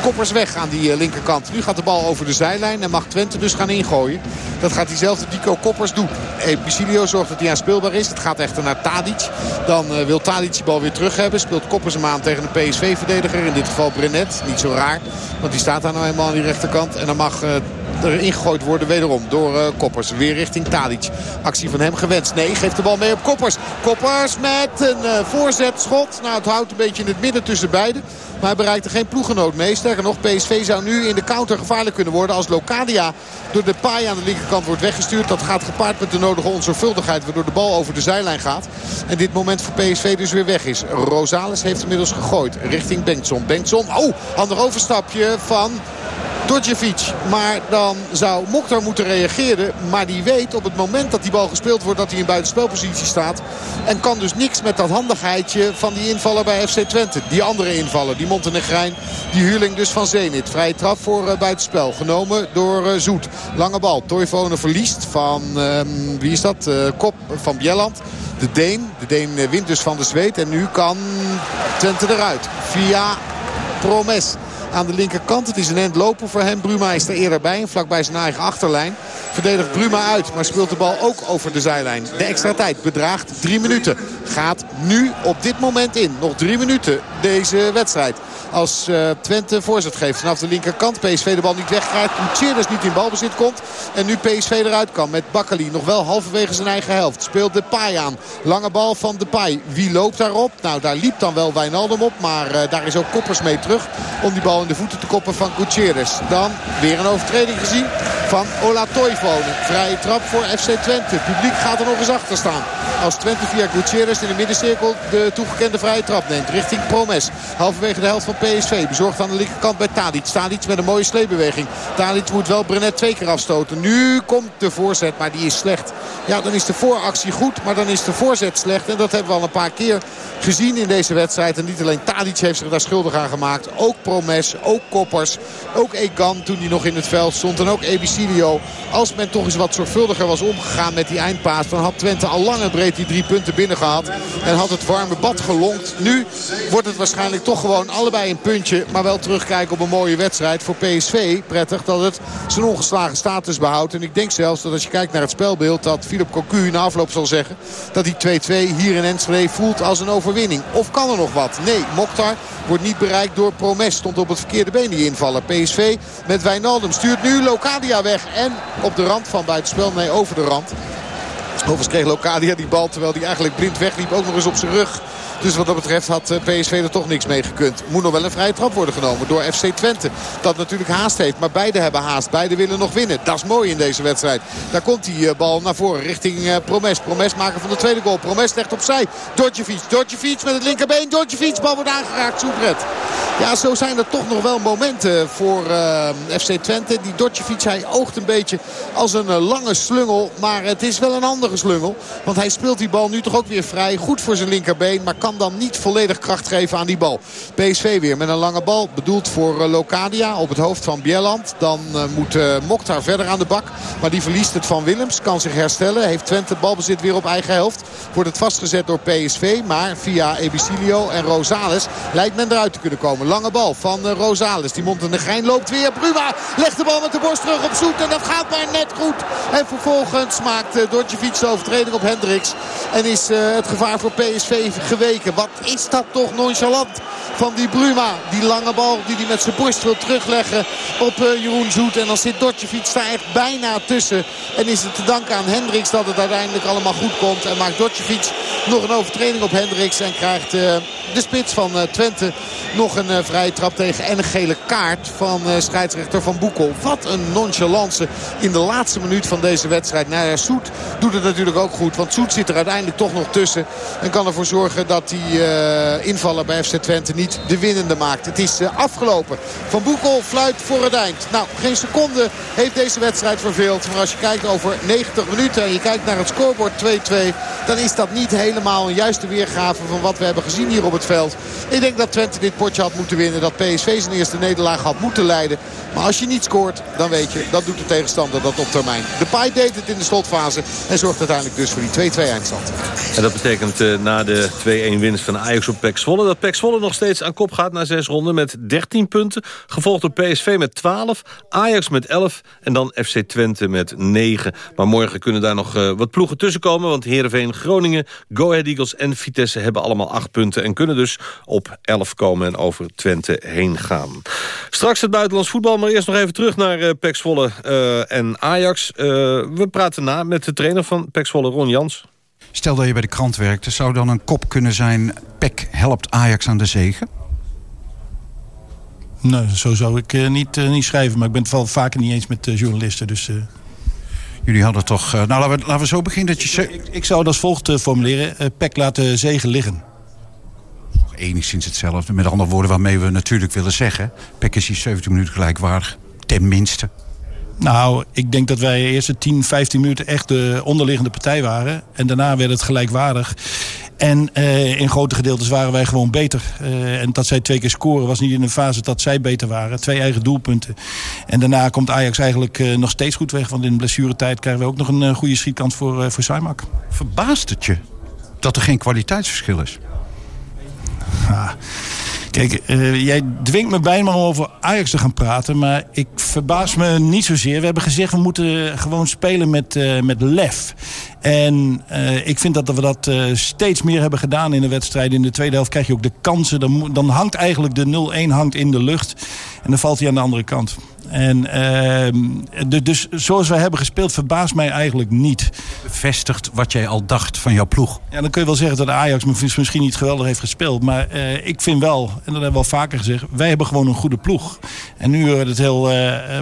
koppers weg aan die eh, linkerkant. Nu gaat de bal over de zijlijn en mag Twente dus gaan ingooien. Dat gaat diezelfde Dico Koppers doen. Epicilio zorgt dat hij aanspeelbaar is. Het gaat echter naar Tadic. Dan wil Tadic die bal weer terug hebben. Speelt Koppers hem aan tegen een PSV-verdediger. In dit geval Brenet. Niet zo raar. Want die staat daar nou eenmaal aan die rechterkant. En dan mag er ingegooid worden wederom door uh, Koppers. Weer richting Tadic. Actie van hem gewenst. Nee, geeft de bal mee op Koppers. Koppers met een uh, voorzetschot. Nou, het houdt een beetje in het midden tussen beiden. Maar hij bereikte geen ploeggenoot mee. Sterker nog, PSV zou nu in de counter gevaarlijk kunnen worden. Als Locadia door de paai aan de linkerkant wordt weggestuurd. Dat gaat gepaard met de nodige onzorgvuldigheid. Waardoor de bal over de zijlijn gaat. En dit moment voor PSV dus weer weg is. Rosales heeft inmiddels gegooid richting Bengtson. Bengtson, oh, ander overstapje van Dodjevic. Maar dan zou Mokhtar moeten reageren. Maar die weet op het moment dat die bal gespeeld wordt dat hij in buitenspelpositie staat. En kan dus niks met dat handigheidje van die invaller bij FC Twente. Die andere invaller, die Montenegrijn. Die huurling dus van Zenit. Vrije trap voor uh, buitenspel. Genomen door uh, Zoet. Lange bal. Toivonen verliest van, uh, wie is dat? Uh, kop van Bjelland. De Deen. De Deen wint dus van de zweet. En nu kan Twente eruit. Via Promes aan de linkerkant. Het is een end lopen voor hem. Bruma is er eerder bij. Vlakbij zijn eigen achterlijn. Verdedigt Bruma uit. Maar speelt de bal ook over de zijlijn. De extra tijd bedraagt drie minuten. Gaat nu op dit moment in. Nog drie minuten deze wedstrijd. Als uh, Twente voorzet geeft vanaf de linkerkant. PSV de bal niet wegkrijgt. Gutierrez niet in balbezit komt. En nu PSV eruit kan met Bakkali. Nog wel halverwege zijn eigen helft. Speelt de Pai aan. Lange bal van de Pai. Wie loopt daarop? Nou, daar liep dan wel Wijnaldum op. Maar uh, daar is ook Koppers mee terug. Om die bal in de voeten te koppen van Gutierrez. Dan weer een overtreding gezien van Ola Toivonen. Vrije trap voor FC Twente. Publiek gaat er nog eens achter staan. Als Twente via Gutierrez in de middencirkel de toegekende vrije trap neemt. Richting Promes. Halverwege de helft van PSV. Bezorgd aan de linkerkant bij Tadic. Tadic met een mooie sleepbeweging. Tadic moet wel Brenet twee keer afstoten. Nu komt de voorzet, maar die is slecht. Ja, dan is de vooractie goed, maar dan is de voorzet slecht. En dat hebben we al een paar keer gezien in deze wedstrijd. En niet alleen Tadic heeft zich daar schuldig aan gemaakt. Ook Promes, ook Koppers, ook Egan toen hij nog in het veld stond. En ook Ebicilio. Als men toch eens wat zorgvuldiger was omgegaan met die eindpaas... dan had Twente al lang en breed die drie punten binnen gehad. En had het warme bad gelonkt. Nu wordt het waarschijnlijk toch gewoon allebei een puntje. Maar wel terugkijken op een mooie wedstrijd. Voor PSV prettig dat het zijn ongeslagen status behoudt. En ik denk zelfs dat als je kijkt naar het spelbeeld... dat Philip Cocu na afloop zal zeggen... dat die 2-2 hier in Enschede voelt als een overwinning. Of kan er nog wat? Nee, Mokhtar wordt niet bereikt door Promes. Stond op het verkeerde been die invallen. PSV met Wijnaldum stuurt nu Locadia weg. En op de rand van buitenspel. Nee, over de rand. Overigens kreeg Locadia die bal terwijl hij eigenlijk blind wegliep. Ook nog eens op zijn rug. Dus wat dat betreft had eh, PSV er toch niks mee gekund. Moet nog wel een vrije trap worden genomen door FC Twente. Dat natuurlijk haast heeft. Maar beide hebben haast. Beide willen nog winnen. Dat is mooi in deze wedstrijd. Daar komt die eh, bal naar voren richting uh, Promes. Promes maken van de tweede goal. Promes legt opzij. Dodjevic. Dodjevic met het linkerbeen. Dodjevic. Bal wordt aangeraakt. Soepret. Ja, zo zijn er toch nog wel momenten voor FC Twente. Die Dotjevic, hij oogt een beetje als een lange slungel. Maar het is wel een andere slungel. Want hij speelt die bal nu toch ook weer vrij. Goed voor zijn linkerbeen. Maar kan dan niet volledig kracht geven aan die bal. PSV weer met een lange bal. Bedoeld voor uh, Locadia op het hoofd van Bieland. Dan moet Mokhtar verder aan de bak. Maar die verliest het van Willems. Kan zich herstellen. Heeft Twente balbezit weer op eigen helft. Wordt het vastgezet door PSV. Maar via Ebicilio en Rosales lijkt men eruit te kunnen komen. Lange bal van Rosales. Die mond in de gein loopt weer. Bruma legt de bal met de borst terug op Zoet. En dat gaat maar net goed. En vervolgens maakt Dordjevic de overtreding op Hendricks. En is het gevaar voor PSV Wat is dat toch nonchalant van die Bruma. Die lange bal die hij met zijn borst wil terugleggen op Jeroen Zoet. En dan zit Dordjevic daar echt bijna tussen. En is het te danken aan Hendricks dat het uiteindelijk allemaal goed komt. En maakt Dordjevic nog een overtreding op Hendricks. En krijgt de spits van Twente nog een vrije trap tegen. En een gele kaart van scheidsrechter Van Boekel. Wat een nonchalance in de laatste minuut van deze wedstrijd. Nou ja, Soet doet het natuurlijk ook goed. Want Soet zit er uiteindelijk toch nog tussen. En kan ervoor zorgen dat die uh, invaller bij FC Twente niet de winnende maakt. Het is uh, afgelopen. Van Boekel fluit voor het eind. Nou, geen seconde heeft deze wedstrijd verveeld. Maar als je kijkt over 90 minuten en je kijkt naar het scorebord 2-2... dan is dat niet helemaal een juiste weergave van wat we hebben gezien hier op het veld. Ik denk dat Twente dit potje had moeten winnen. Dat PSV zijn eerste nederlaag had moeten leiden. Maar als je niet scoort, dan weet je, dat doet de tegenstander dat op termijn. De Pai deed het in de slotfase en zorgt uiteindelijk dus voor die 2-2 eindstand. En dat betekent uh, na de 2-1 winst van Ajax op PEC Zwolle... dat PEC Zwolle nog steeds aan kop gaat na zes ronden met 13 punten. Gevolgd door PSV met 12, Ajax met 11 en dan FC Twente met 9. Maar morgen kunnen daar nog uh, wat ploegen tussenkomen... want Heerenveen, Groningen, Go Ahead Eagles en Vitesse hebben allemaal 8 punten... en kunnen dus op 11 komen en over Twente heen gaan. Straks het buitenlands voetbal, maar eerst nog even terug naar uh, Pek Zwolle uh, en Ajax. Uh, we praten na met de trainer van Pek Zwolle, Ron Jans. Stel dat je bij de krant werkte, zou dan een kop kunnen zijn... Pek helpt Ajax aan de zegen? Nee, zo zou ik uh, niet, uh, niet schrijven. Maar ik ben het wel vaker niet eens met uh, journalisten. Dus, Jullie hadden toch... nou, laten we, laten we zo beginnen dat je... Ik, ik zou dat als volgt formuleren. Pek laat de zegen liggen enigszins hetzelfde. Met andere woorden waarmee we natuurlijk willen zeggen... Pek is hier 70 minuten gelijkwaardig. Tenminste. Nou, ik denk dat wij de eerste 10, 15 minuten echt de onderliggende partij waren. En daarna werd het gelijkwaardig. En uh, in grote gedeeltes waren wij gewoon beter. Uh, en dat zij twee keer scoren was niet in een fase dat zij beter waren. Twee eigen doelpunten. En daarna komt Ajax eigenlijk uh, nog steeds goed weg. Want in de blessuretijd krijgen we ook nog een goede schietkant voor, voor Saimak. Verbaast het je dat er geen kwaliteitsverschil is? Ah. Kijk, uh, jij dwingt me bijna om over Ajax te gaan praten. Maar ik verbaas me niet zozeer. We hebben gezegd, we moeten gewoon spelen met, uh, met lef. En uh, ik vind dat we dat steeds meer hebben gedaan in de wedstrijd. In de tweede helft krijg je ook de kansen. Dan, dan hangt eigenlijk de 0-1 hangt in de lucht. En dan valt hij aan de andere kant. En uh, dus zoals wij hebben gespeeld verbaast mij eigenlijk niet. Bevestigt wat jij al dacht van jouw ploeg? Ja, dan kun je wel zeggen dat Ajax misschien niet geweldig heeft gespeeld. Maar uh, ik vind wel, en dat hebben we al vaker gezegd... wij hebben gewoon een goede ploeg. En nu het heel, uh,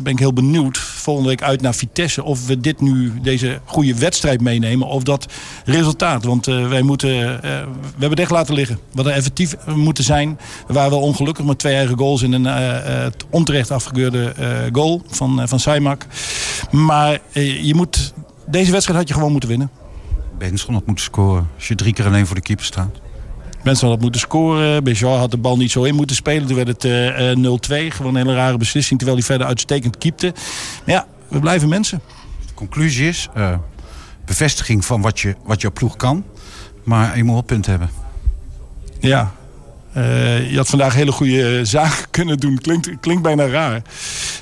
ben ik heel benieuwd, volgende week uit naar Vitesse... of we dit nu, deze goede wedstrijd meenemen, of dat resultaat. Want wij moeten, we hebben het echt laten liggen. We hadden effectief moeten zijn. We waren wel ongelukkig met twee eigen goals... in een onterecht afgekeurde goal van, van Saimak. Maar je moet, deze wedstrijd had je gewoon moeten winnen. Benson had moeten scoren als je drie keer alleen voor de keeper staat. Benson had moeten scoren. Bejar had de bal niet zo in moeten spelen. Toen werd het uh, 0-2. Gewoon een hele rare beslissing. Terwijl hij verder uitstekend keepte. Maar ja, we blijven mensen. De conclusie is uh, bevestiging van wat, je, wat jouw ploeg kan. Maar je moet wel punt hebben. Ja, uh, je had vandaag hele goede zaken kunnen doen. Klinkt, klinkt bijna raar.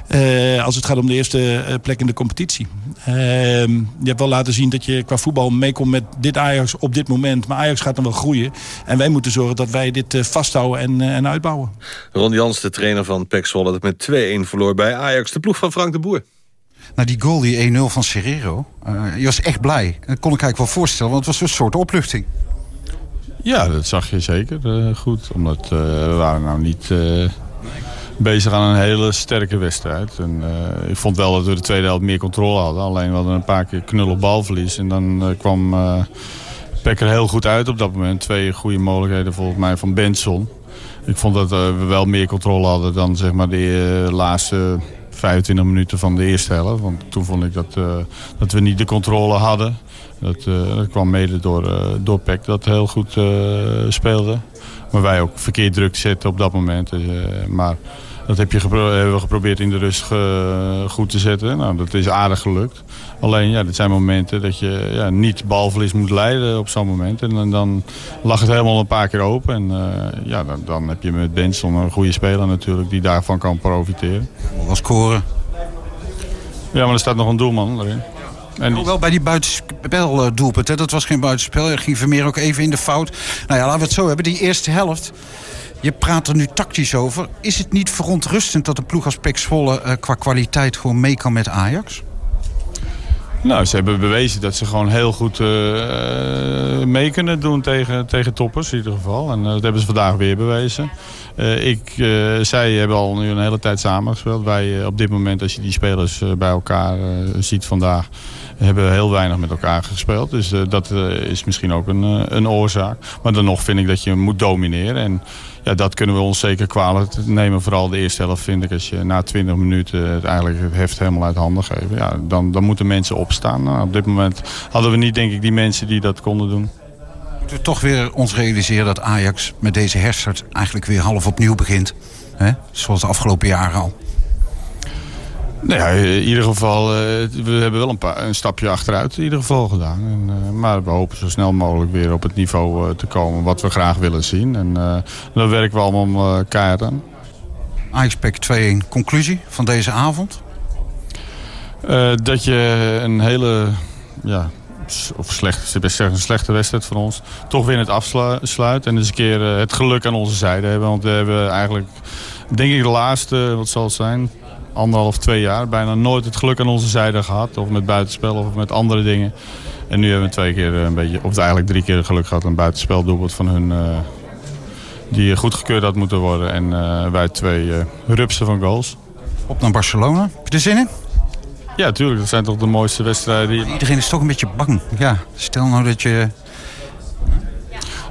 Uh, als het gaat om de eerste plek in de competitie. Uh, je hebt wel laten zien dat je qua voetbal meekomt met dit Ajax op dit moment. Maar Ajax gaat dan wel groeien. En wij moeten zorgen dat wij dit vasthouden en, en uitbouwen. Ron Jans, de trainer van PEC Zwolle, dat met 2-1 verloor bij Ajax. De ploeg van Frank de Boer. Nou, die goal, die 1-0 van Serrero, je was echt blij. Dat kon ik eigenlijk wel voorstellen, want het was een soort opluchting. Ja, dat zag je zeker uh, goed. Omdat uh, we waren nou niet uh, bezig aan een hele sterke wedstrijd. En, ik vond wel dat we de tweede helft meer controle hadden. Alleen we hadden een paar keer knullig balverlies. En dan kwam Pekker heel goed uit op dat moment. Twee goede mogelijkheden volgens mij van Benson. ik vond dat we wel meer controle hadden dan zeg maar, de laatste 25 minuten van de eerste helft. Want toen vond ik dat, dat we niet de controle hadden. Dat, dat kwam mede door, door Peck dat heel goed speelde. Maar wij ook verkeerd druk zetten op dat moment. Maar dat heb je hebben we geprobeerd in de rust goed te zetten. Nou, dat is aardig gelukt. Alleen, ja, dit zijn momenten dat je ja, niet balverlies moet leiden op zo'n moment. En, dan lag het helemaal een paar keer open. En uh, ja, dan, dan, heb je met Benson een goede speler natuurlijk die daarvan kan profiteren. Wat scoren. Ja, maar er staat nog een doelman erin. En. Wel bij die buitenspel doelpunt, hè? dat was geen buitenspel. Er ging Vermeer ook even in de fout. Nou ja, laten we het zo hebben. Die eerste helft je praat er nu tactisch over. Is het niet verontrustend dat een ploeg als Pek Zwolle... Uh, qua kwaliteit gewoon mee kan met Ajax? Nou, ze hebben bewezen dat ze gewoon heel goed uh, mee kunnen doen tegen, tegen toppers in ieder geval. En uh, dat hebben ze vandaag weer bewezen. Ik, zij hebben al nu een hele tijd samengespeeld. Wij op dit moment, als je die spelers bij elkaar ziet vandaag hebben heel weinig met elkaar gespeeld. Dus uh, dat uh, is misschien ook een, uh, een oorzaak. Maar dan nog vind ik dat je moet domineren. En ja, dat kunnen we ons zeker kwalijk nemen. Vooral de eerste helft vind ik. Als je na 20 minuten het eigenlijk het heft helemaal uit handen geeft. Ja, dan, dan moeten mensen opstaan. Nou, op dit moment hadden we niet denk ik die mensen die dat konden doen. Moeten we toch weer ons realiseren dat Ajax met deze herstart eigenlijk weer half opnieuw begint. Zoals de afgelopen jaren al. Nou ja, in ieder geval, uh, we hebben wel een, paar, een stapje achteruit in ieder geval gedaan. En, uh, maar we hopen zo snel mogelijk weer op het niveau te komen wat we graag willen zien. En daar werken we allemaal uh, keihard aan. Ajax-Pack 2-1, conclusie van deze avond? dat je een hele, ja, of slecht, best zeggen, een slechte wedstrijd voor ons, toch weer het afsluit. En eens een keer het geluk aan onze zijde hebben. Want we hebben eigenlijk, denk ik de laatste, wat zal het zijn, anderhalf, twee jaar bijna nooit het geluk aan onze zijde gehad. Of met buitenspel of met andere dingen. En nu hebben we twee keer een beetje, of eigenlijk drie keer geluk gehad. Een buitenspeldoelpunt van hun uh, die goedgekeurd had moeten worden. En uh, wij twee uh, rupsen van goals. Op naar Barcelona. Heb je er zin in? Ja, tuurlijk. Dat zijn toch de mooiste wedstrijden. Iedereen is toch een beetje bang. Ja, stel nou dat je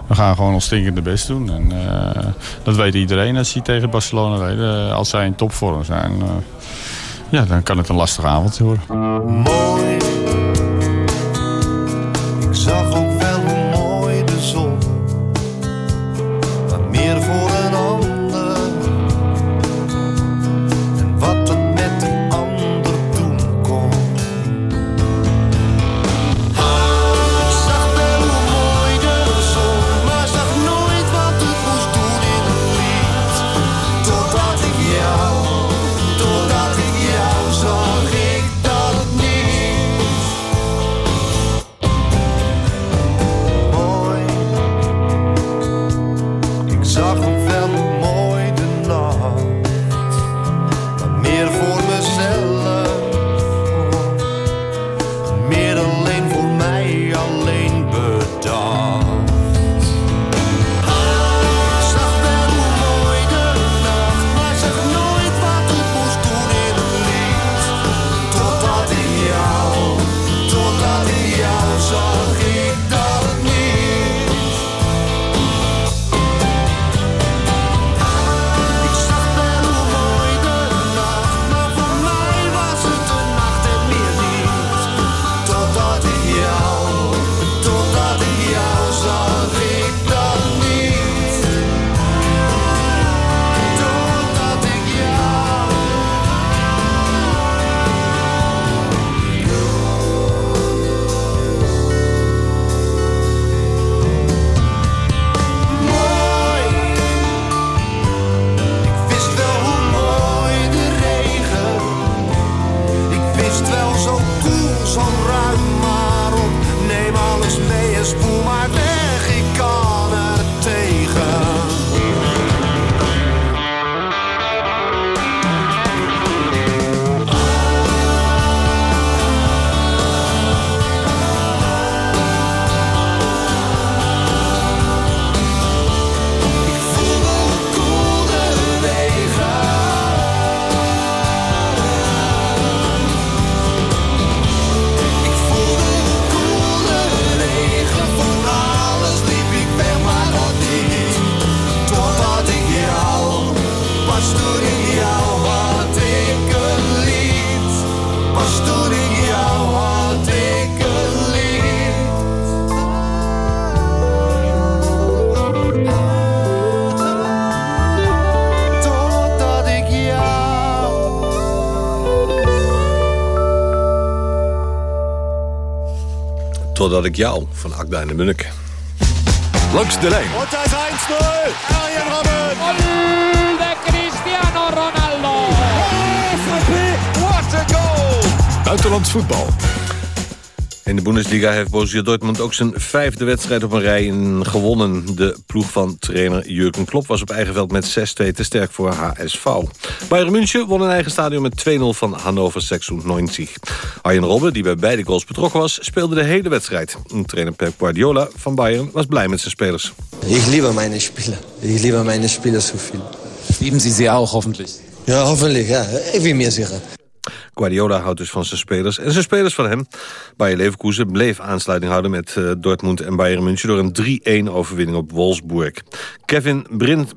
we gaan gewoon ons stinkende best doen. En uh, dat weet iedereen als hij tegen Barcelona weet. Uh, als zij in topvorm zijn, uh, ja, dan kan het een lastige avond worden. Mooi. Totdat ik jou, van Akda en de Munnik. Langs de lijn. Und da ist 1-0. Arjen Robben. De Cristiano Ronaldo. What a goal. Buitenlands voetbal. In de Bundesliga heeft Borussia Dortmund ook zijn vijfde wedstrijd op een rij in gewonnen. De ploeg van trainer Jurgen Klopp was op eigen veld met 6-2 te sterk voor HSV. Bayern München won in eigen stadion met 2-0 van Hannover 96. Arjen Robben, die bij beide goals betrokken was, speelde de hele wedstrijd. Trainer Pep Guardiola van Bayern was blij met zijn spelers. Ik liebe meine Spieler. Ik liebe meine Spieler so viel. Lieben Sie sie auch, hoffentlich. Ja, hoffentlich, ja. Ik wil meer zeggen. Guardiola houdt dus van zijn spelers en zijn spelers van hem. Bayer Leverkusen bleef aansluiting houden met uh, Dortmund en Bayern München... door een 3-1 overwinning op Wolfsburg. Kevin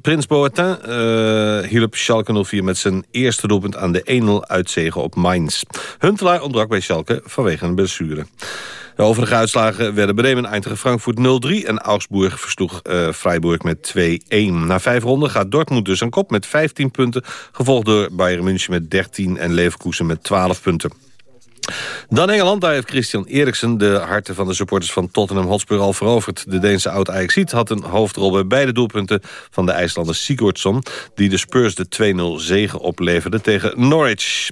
Prins Boateng uh, hielp Schalke 04 met zijn eerste doelpunt... aan de 1-0 uitzegen op Mainz. Huntelaar ontbrak bij Schalke vanwege een blessure. De overige uitslagen werden Bremen Eintracht Frankfurt 0-3... en Augsburg versloeg uh, Freiburg met 2-1. Na vijf ronden gaat Dortmund dus aan kop met 15 punten... gevolgd door Bayern München met 13 en Leverkusen met 12 punten. Dan Engeland, daar heeft Christian Eriksen de harten van de supporters van Tottenham Hotspur al veroverd. De Deense oud ajaxiet had een hoofdrol bij beide doelpunten van de IJslander Sigurdsson... die de Spurs de 2-0 zege opleverde tegen Norwich.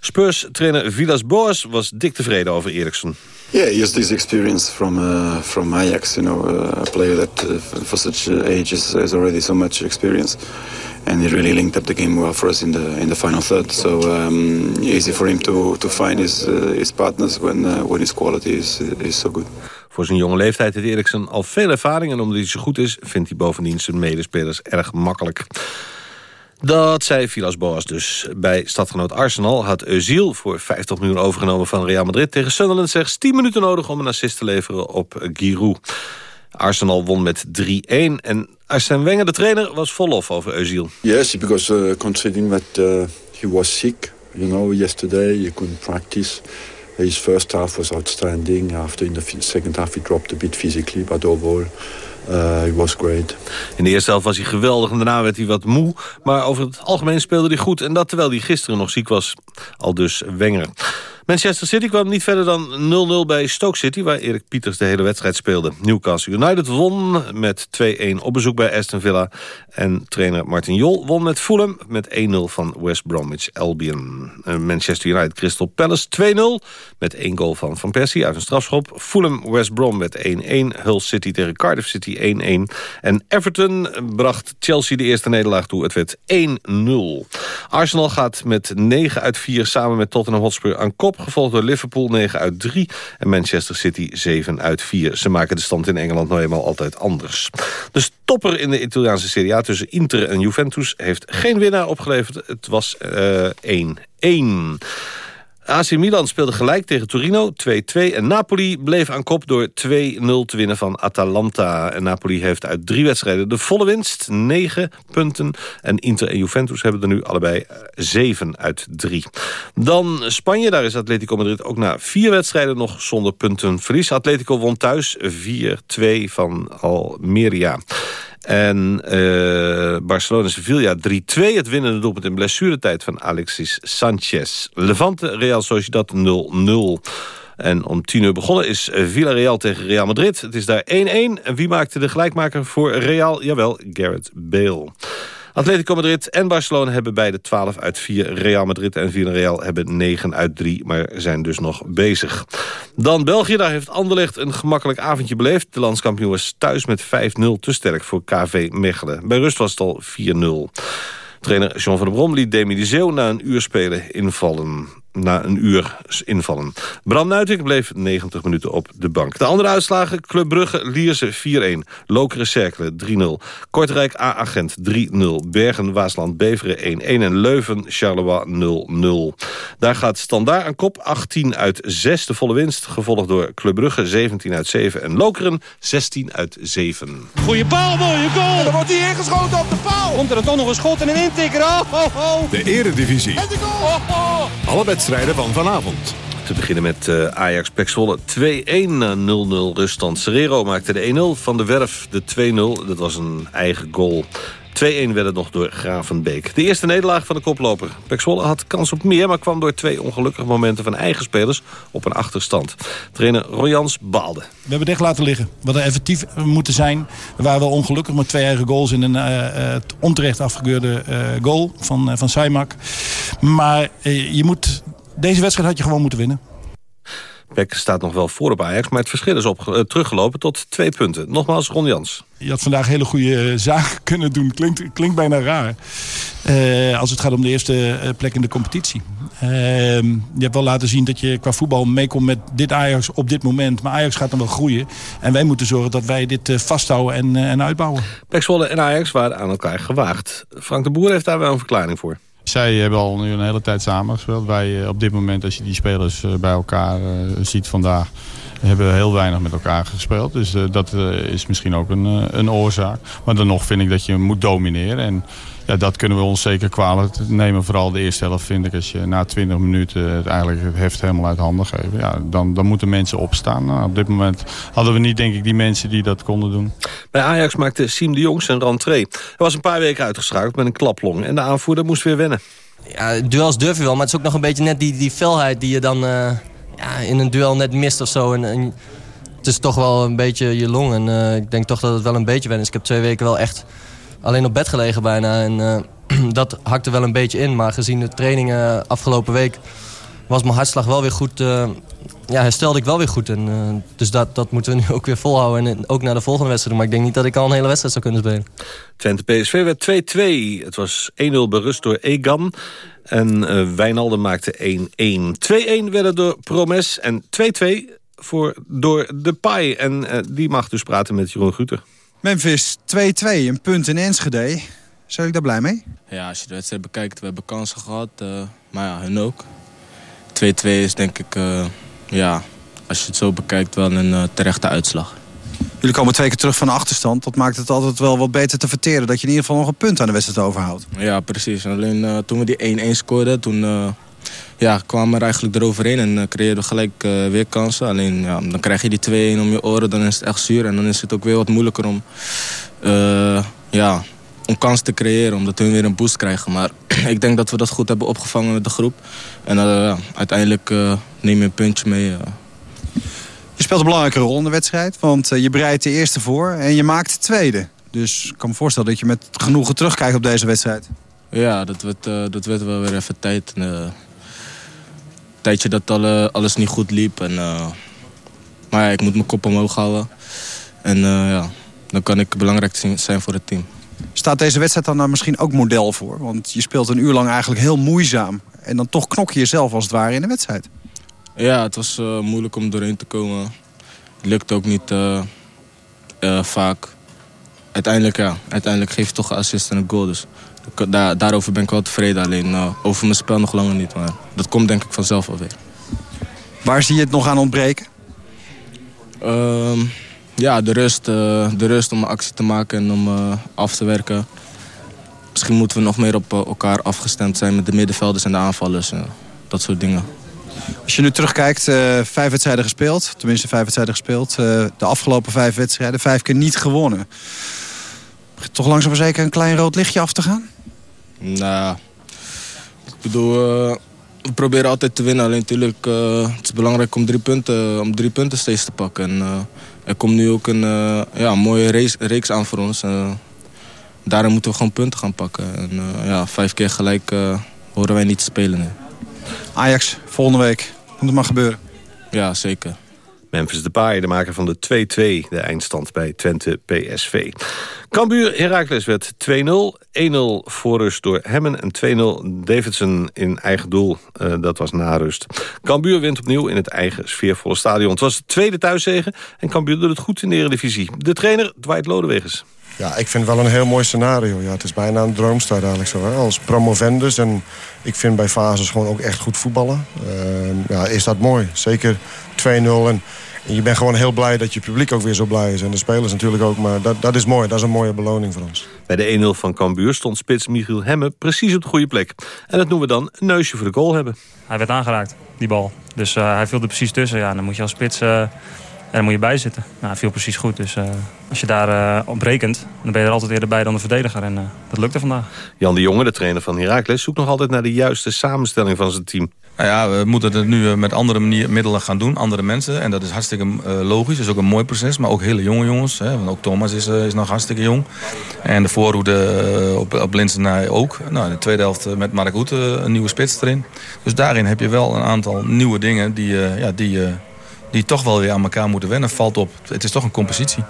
Spurs-trainer Vilas Boas was dik tevreden over Eriksen. Yeah, has this experience from uh, from Ajax. You know, uh, a player that uh, for such age is, has already so much experience, and he really linked up the game well for us in the in the final third. So um, easy for him to to find his his partners when when his quality is is so good. Voor zijn jonge leeftijd heeft Eriksen al veel ervaring... en omdat hij zo goed is, vindt hij bovendien zijn medespelers erg makkelijk. Dat zei Vilas Boas dus. Bij stadgenoot Arsenal had Özil voor 50 miljoen overgenomen van Real Madrid... tegen Sunderland slechts 10 minuten nodig om een assist te leveren op Giroud. Arsenal won met 3-1 en Arsène Wenger, de trainer, was vol lof over Özil. Yes, because uh, considering that uh, he was sick, you know, yesterday he couldn't practice. His first half was outstanding. After in the second half he dropped a bit physically, but overall... Uh, he was great. In de eerste helft was hij geweldig en daarna werd hij wat moe. Maar over het algemeen speelde hij goed. En dat terwijl hij gisteren nog ziek was. Al dus Wenger. Manchester City kwam niet verder dan 0-0 bij Stoke City... waar Erik Pieters de hele wedstrijd speelde. Newcastle United won met 2-1 op bezoek bij Aston Villa. En trainer Martin Jol won met Fulham met 1-0 van West Bromwich Albion. Manchester United Crystal Palace 2-0 met één goal van Van Persie uit een strafschop. Fulham West Brom met 1-1. Hull City tegen Cardiff City 1-1. En Everton bracht Chelsea de eerste nederlaag toe. Het werd 1-0. Arsenal gaat met 9 uit 4 samen met Tottenham Hotspur aan kop gevolgd door Liverpool 9 uit 3 en Manchester City 7 uit 4. Ze maken de stand in Engeland nou eenmaal altijd anders. De stopper in de Italiaanse Serie A tussen Inter en Juventus heeft geen winnaar opgeleverd. Het was 1-1. Uh, AC Milan speelde gelijk tegen Torino, 2-2. En Napoli bleef aan kop door 2-0 te winnen van Atalanta. En Napoli heeft uit drie wedstrijden de volle winst, 9 punten. En Inter en Juventus hebben er nu allebei 7 uit 3. Dan Spanje, daar is Atletico Madrid ook na vier wedstrijden nog zonder punten verlies. Atletico won thuis 4-2 van Almeria. En uh, Barcelona-Sevilla 3-2. Het winnende doelpunt in blessuretijd van Alexis Sanchez. Levante, Real Sociedad 0-0. En om 10 uur begonnen is Villarreal tegen Real Madrid. Het is daar 1-1. En wie maakte de gelijkmaker voor Real? Jawel, Garrett Bale. Atletico Madrid en Barcelona hebben beide 12 uit 4. Real Madrid en Villarreal hebben 9 uit 3, maar zijn dus nog bezig. Dan België, daar heeft Anderlecht een gemakkelijk avondje beleefd. De landskampioen was thuis met 5-0 te sterk voor KV Mechelen. Bij rust was het al 4-0. Trainer Jean van der Brom liet Demi de Zeeuw na een uur spelen invallen na een uur invallen. Bram Nuiting bleef 90 minuten op de bank. De andere uitslagen, Club Brugge, Lierse 4-1. Lokeren Cerkelen 3-0. Kortrijk A-agent 3-0. Bergen, Waasland, Beveren 1-1. En Leuven, Charleroi 0-0. Daar gaat Standaard aan kop 18 uit 6 de volle winst. Gevolgd door Club Brugge 17 uit 7. En Lokeren 16 uit 7. Goeie paal, mooie goal. En dan wordt hij ingeschoten op de paal. Komt er dan toch nog een schot en een intikker. Oh, oh, oh. De eredivisie. En de goal. Oh, oh. Alle wedstrijden van vanavond. Te beginnen met uh, Ajax Pek Zwolle 2-1 na 0-0 ruststand. Serrero maakte de 1-0 van de Werf de 2-0. Dat was een eigen goal. 2-1 werd het nog door Gravenbeek. De eerste nederlaag van de koploper. Pek Zwolle had kans op meer, maar kwam door twee ongelukkige momenten van eigen spelers op een achterstand. Trainer Royans baalde. We hebben het echt laten liggen. We hadden effectief moeten zijn. We waren wel ongelukkig met twee eigen goals in een uh, onterecht afgekeurde uh, goal van, uh, van Saimak. Maar je moet, deze wedstrijd had je gewoon moeten winnen. Beck staat nog wel voor op Ajax, maar het verschil is op, uh, teruggelopen tot twee punten. Nogmaals, Ron Jans. Je had vandaag hele goede zaken kunnen doen. Klinkt, klinkt bijna raar. Uh, als het gaat om de eerste plek in de competitie. Uh, je hebt wel laten zien dat je qua voetbal meekomt met dit Ajax op dit moment. Maar Ajax gaat dan wel groeien. En wij moeten zorgen dat wij dit vasthouden en, en uitbouwen. Pek Zwolle en Ajax waren aan elkaar gewaagd. Frank de Boer heeft daar wel een verklaring voor. Zij hebben al nu een hele tijd samengespeeld. Wij op dit moment, als je die spelers bij elkaar ziet vandaag... hebben heel weinig met elkaar gespeeld. Dus dat is misschien ook een, een oorzaak. Maar dan nog vind ik dat je moet domineren. En ja, dat kunnen we ons zeker kwalijk nemen. Vooral de eerste helft vind ik. Als je na 20 minuten het eigenlijk het heft helemaal uit handen geeft. Ja, dan, dan moeten mensen opstaan. Nou, op dit moment hadden we niet denk ik die mensen die dat konden doen. Bij Ajax maakte Siem de Jong zijn rentree. Hij was een paar weken uitgeschakeld met een klaplong. En de aanvoerder moest weer wennen. Ja, duels durf je wel. Maar het is ook nog een beetje net die, die felheid die je dan ja, in een duel net mist of zo. En, en, het is toch wel een beetje je long. En uh, ik denk toch dat het wel een beetje wen is. Ik heb twee weken wel echt alleen op bed gelegen bijna. En uh, dat hakte wel een beetje in. Maar gezien de trainingen afgelopen week was mijn hartslag wel weer goed. Uh, ja, herstelde ik wel weer goed. En, dus dat, dat moeten we nu ook weer volhouden. En ook naar de volgende wedstrijd. Maar ik denk niet dat ik al een hele wedstrijd zou kunnen spelen. Twente PSV werd 2-2. Het was 1-0 berust door Egan. En uh, Wijnaldum maakte 1-1. 2-1 werden door Promes en 2-2 voor, door Depay. En die mag dus praten met Jeroen Guter. Memphis 2-2, een punt in Enschede. Zijn ik daar blij mee? Ja, als je de wedstrijd bekijkt, we hebben kansen gehad. Uh, maar ja, hun ook. 2-2 is denk ik, ja, als je het zo bekijkt, wel een terechte uitslag. Jullie komen twee keer terug van de achterstand. Dat maakt het altijd wel wat beter te verteren. Dat je in ieder geval nog een punt aan de wedstrijd overhoudt. Ja, precies. Alleen toen we die 1-1 scoorden, toen ja, kwamen er eigenlijk eroverheen. En uh, creëerden gelijk weer kansen. Alleen ja, dan krijg je die 2-1 om je oren. Dan is het echt zuur. En dan is het ook weer wat moeilijker om, ja, om kans te creëren. Omdat we weer een boost krijgen. Maar ik denk dat we dat goed hebben opgevangen met de groep. En uiteindelijk neem je een puntje mee... Je speelt een belangrijke rol in de wedstrijd. Want je bereidt de eerste voor en je maakt de tweede. Dus ik kan me voorstellen dat je met genoegen terugkijkt op deze wedstrijd. Ja, dat werd, uh, dat werd wel weer even tijd. Uh, tijdje dat alle, alles niet goed liep. En, uh, maar ja, ik moet mijn kop omhoog houden. En ja, dan kan ik belangrijk zijn voor het team. Staat deze wedstrijd dan daar misschien ook model voor? Want je speelt een uur lang eigenlijk heel moeizaam. En dan toch knok je jezelf als het ware in de wedstrijd. Ja, het was uh, moeilijk om doorheen te komen. Het lukt ook niet uh, uh, vaak. Uiteindelijk, ja, uiteindelijk geef je toch een assist en een goal. Dus daar, daarover ben ik wel tevreden. Alleen over mijn spel nog langer niet. Maar dat komt denk ik vanzelf alweer. Waar zie je het nog aan ontbreken? Ehm, ja, de rust, de rust om actie te maken en om af te werken. Misschien moeten we nog meer op elkaar afgestemd zijn met de middenvelders en de aanvallers. dat soort dingen. Als je nu terugkijkt, vijf wedstrijden gespeeld. Tenminste, vijf wedstrijden gespeeld. De afgelopen vijf wedstrijden, vijf keer niet gewonnen. Toch langzaam maar zeker een klein rood lichtje af te gaan? Nou, ik bedoel, uh, we proberen altijd te winnen. Alleen natuurlijk, het is belangrijk om drie punten, om drie punten steeds te pakken. En er komt nu ook een ja, mooie reeks, reeks aan voor ons. daarom moeten we gewoon punten gaan pakken. En ja, vijf keer gelijk horen wij niet te spelen. Nee. Ajax, volgende week. Moet het maar gebeuren. Ja, zeker. Memphis Depay, de maker van de 2-2, de eindstand bij Twente PSV. Cambuur Heracles werd 2-0, 1-0 voor rust door Hemmen en 2-0 Davidson in eigen doel. Uh, dat was na rust. Cambuur wint opnieuw in het eigen sfeervolle stadion. Het was de tweede thuiszege en Cambuur doet het goed in de Eredivisie. De trainer Dwight Lodewegers. Ja, ik vind het wel een heel mooi scenario. Ja, het is bijna een droomstad eigenlijk zo. Hè? Als promovendus en ik vind bij fases gewoon ook echt goed voetballen. Uh, ja, is dat mooi. Zeker 2-0 en je bent gewoon heel blij dat je publiek ook weer zo blij is. En de spelers natuurlijk ook, maar dat, dat is mooi. Dat is een mooie beloning voor ons. Bij de 1-0 van Cambuur stond spits Michiel Hemme precies op de goede plek. En dat noemen we dan een neusje voor de goal hebben. Hij werd aangeraakt, die bal. Dus uh, hij viel er precies tussen. Ja, dan moet je als spits... Uh, en dan moet je bij zitten. Nou, viel precies goed, dus uh, Als je daar uh, op rekent, dan ben je er altijd eerder bij dan de verdediger. En uh, dat lukte vandaag. Jan de Jonge, de trainer van Heracles, zoekt nog altijd naar de juiste samenstelling van zijn team. Nou ja, we moeten het nu met andere manier, middelen gaan doen, andere mensen. En dat is hartstikke logisch. Dat is ook een mooi proces, maar ook hele jonge jongens. Hè, want ook Thomas is, is nog hartstikke jong. En de voorhoede op, op Linsenaar ook. Nou, in de tweede helft met Mark Hoete een nieuwe spits erin. Dus daarin heb je wel een aantal nieuwe dingen die, ja, die, die toch wel weer aan elkaar moeten wennen. Valt op, het is toch een compositie.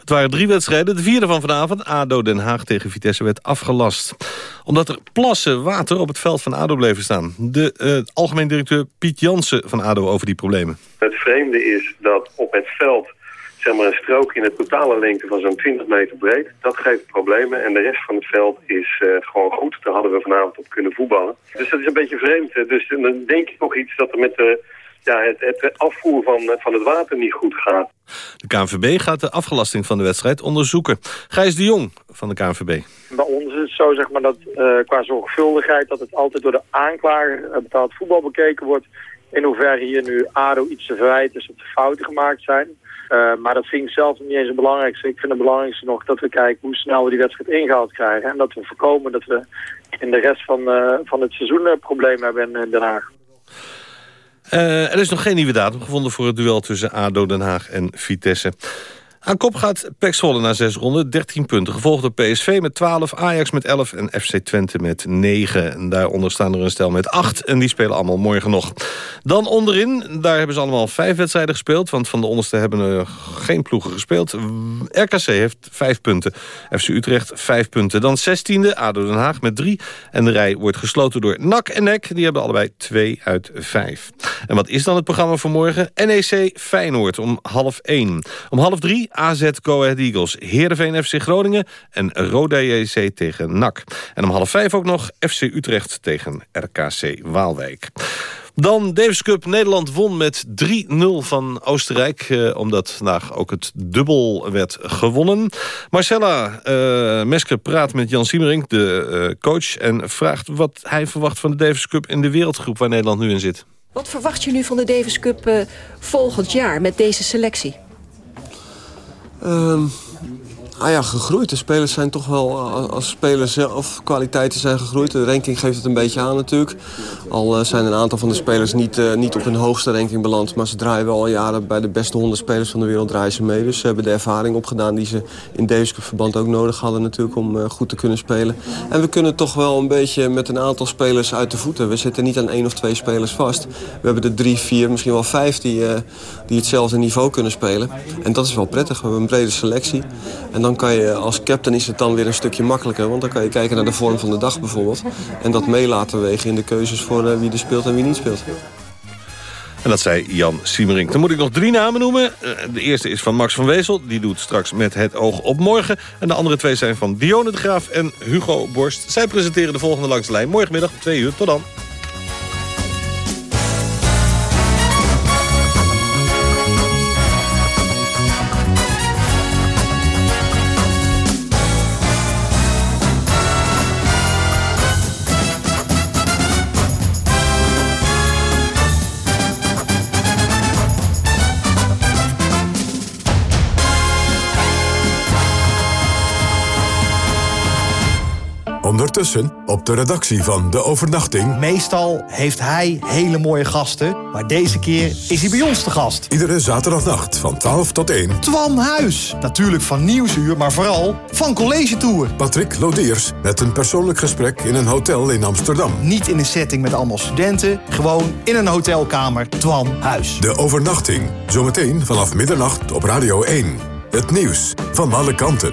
Het waren drie wedstrijden. De vierde van vanavond, ADO Den Haag tegen Vitesse, werd afgelast. Omdat er plassen water op het veld van ADO bleven staan. De uh, algemeen directeur Piet Jansen van ADO over die problemen. Het vreemde is dat op het veld zeg maar een strook in de totale lengte van zo'n 20 meter breed. Dat geeft problemen en de rest van het veld is uh, gewoon goed. Daar hadden we vanavond op kunnen voetballen. Dus dat is een beetje vreemd. Dus dan denk ik nog iets dat er met de ja, het, het afvoer van, van het water niet goed gaat. De KNVB gaat de afgelasting van de wedstrijd onderzoeken. Gijs de Jong van de KNVB. Bij ons is het zo zeg maar, dat uh, qua zorgvuldigheid... dat het altijd door de aanklager betaald voetbal bekeken wordt... in hoeverre hier nu ADO iets te verwijten is of de fouten gemaakt zijn. Uh, maar dat vind ik zelf niet eens het belangrijkste. Ik vind het belangrijkste nog dat we kijken hoe snel we die wedstrijd ingehaald krijgen. En dat we voorkomen dat we in de rest van, uh, van het seizoen problemen hebben in Den Haag. Uh, er is nog geen nieuwe datum gevonden voor het duel tussen ADO Den Haag en Vitesse. Aan kop gaat PEC Zwolle na zes ronden, 13 punten. Gevolgd door PSV met 12, Ajax met 11 en FC Twente met 9. En daaronder staan er een stel met 8 en die spelen allemaal morgen nog. Dan onderin, daar hebben ze allemaal vijf wedstrijden gespeeld... want van de onderste hebben er geen ploegen gespeeld. RKC heeft 5 punten, FC Utrecht 5 punten. Dan 16e, ADO Den Haag met 3. En de rij wordt gesloten door NAC en NEC. Die hebben allebei 2 uit 5. En wat is dan het programma voor morgen? NEC Feyenoord om half 1. Om half 3 AZ Go Eagles, Heerenveen FC Groningen en Roda JC tegen NAC. En om half vijf ook nog FC Utrecht tegen RKC Waalwijk. Dan Davis Cup. Nederland won met 3-0 van Oostenrijk. Eh, omdat vandaag ook het dubbel werd gewonnen. Marcella uh, Mesker praat met Jan Siemering, de uh, coach... en vraagt wat hij verwacht van de Davis Cup in de wereldgroep... waar Nederland nu in zit. Wat verwacht je nu van de Davis Cup uh, volgend jaar met deze selectie? Um, ah ja, gegroeid. De spelers zijn toch wel, als spelers zelf kwaliteiten zijn gegroeid. De ranking geeft het een beetje aan natuurlijk. Al uh, zijn een aantal van de spelers niet, uh, niet op hun hoogste ranking beland. Maar ze draaien wel al jaren bij de beste 100 spelers van de wereld draaien ze mee. Dus ze hebben de ervaring opgedaan die ze in deze verband ook nodig hadden natuurlijk om goed te kunnen spelen. En we kunnen toch wel een beetje met een aantal spelers uit de voeten. We zitten niet aan één of twee spelers vast. We hebben er drie, vier, misschien wel vijf die, die hetzelfde niveau kunnen spelen. En dat is wel prettig. We hebben een brede selectie. Dan kan je als captain is het dan weer een stukje makkelijker. Want dan kan je kijken naar de vorm van de dag bijvoorbeeld. En dat mee laten wegen in de keuzes voor uh, wie er speelt en wie niet speelt. En dat zei Jan Siemering. Dan moet ik nog drie namen noemen. De eerste is van Max van Wezel. Die doet straks met het oog op morgen. En de andere twee zijn van Dionne de Graaf en Hugo Borst. Zij presenteren de volgende langs de lijn. Morgenmiddag om twee uur. Tot dan. Ondertussen op de redactie van De Overnachting... Meestal heeft hij hele mooie gasten, maar deze keer is hij bij ons te gast. Iedere zaterdagnacht van 12 tot 1. Twan Huis. Natuurlijk van Nieuwsuur, maar vooral van College Tour. Patrick Lodiers met een persoonlijk gesprek in een hotel in Amsterdam. Niet in een setting met allemaal studenten, gewoon in een hotelkamer. Twan Huis. De Overnachting. Zometeen vanaf middernacht op Radio 1. Het nieuws van alle kanten.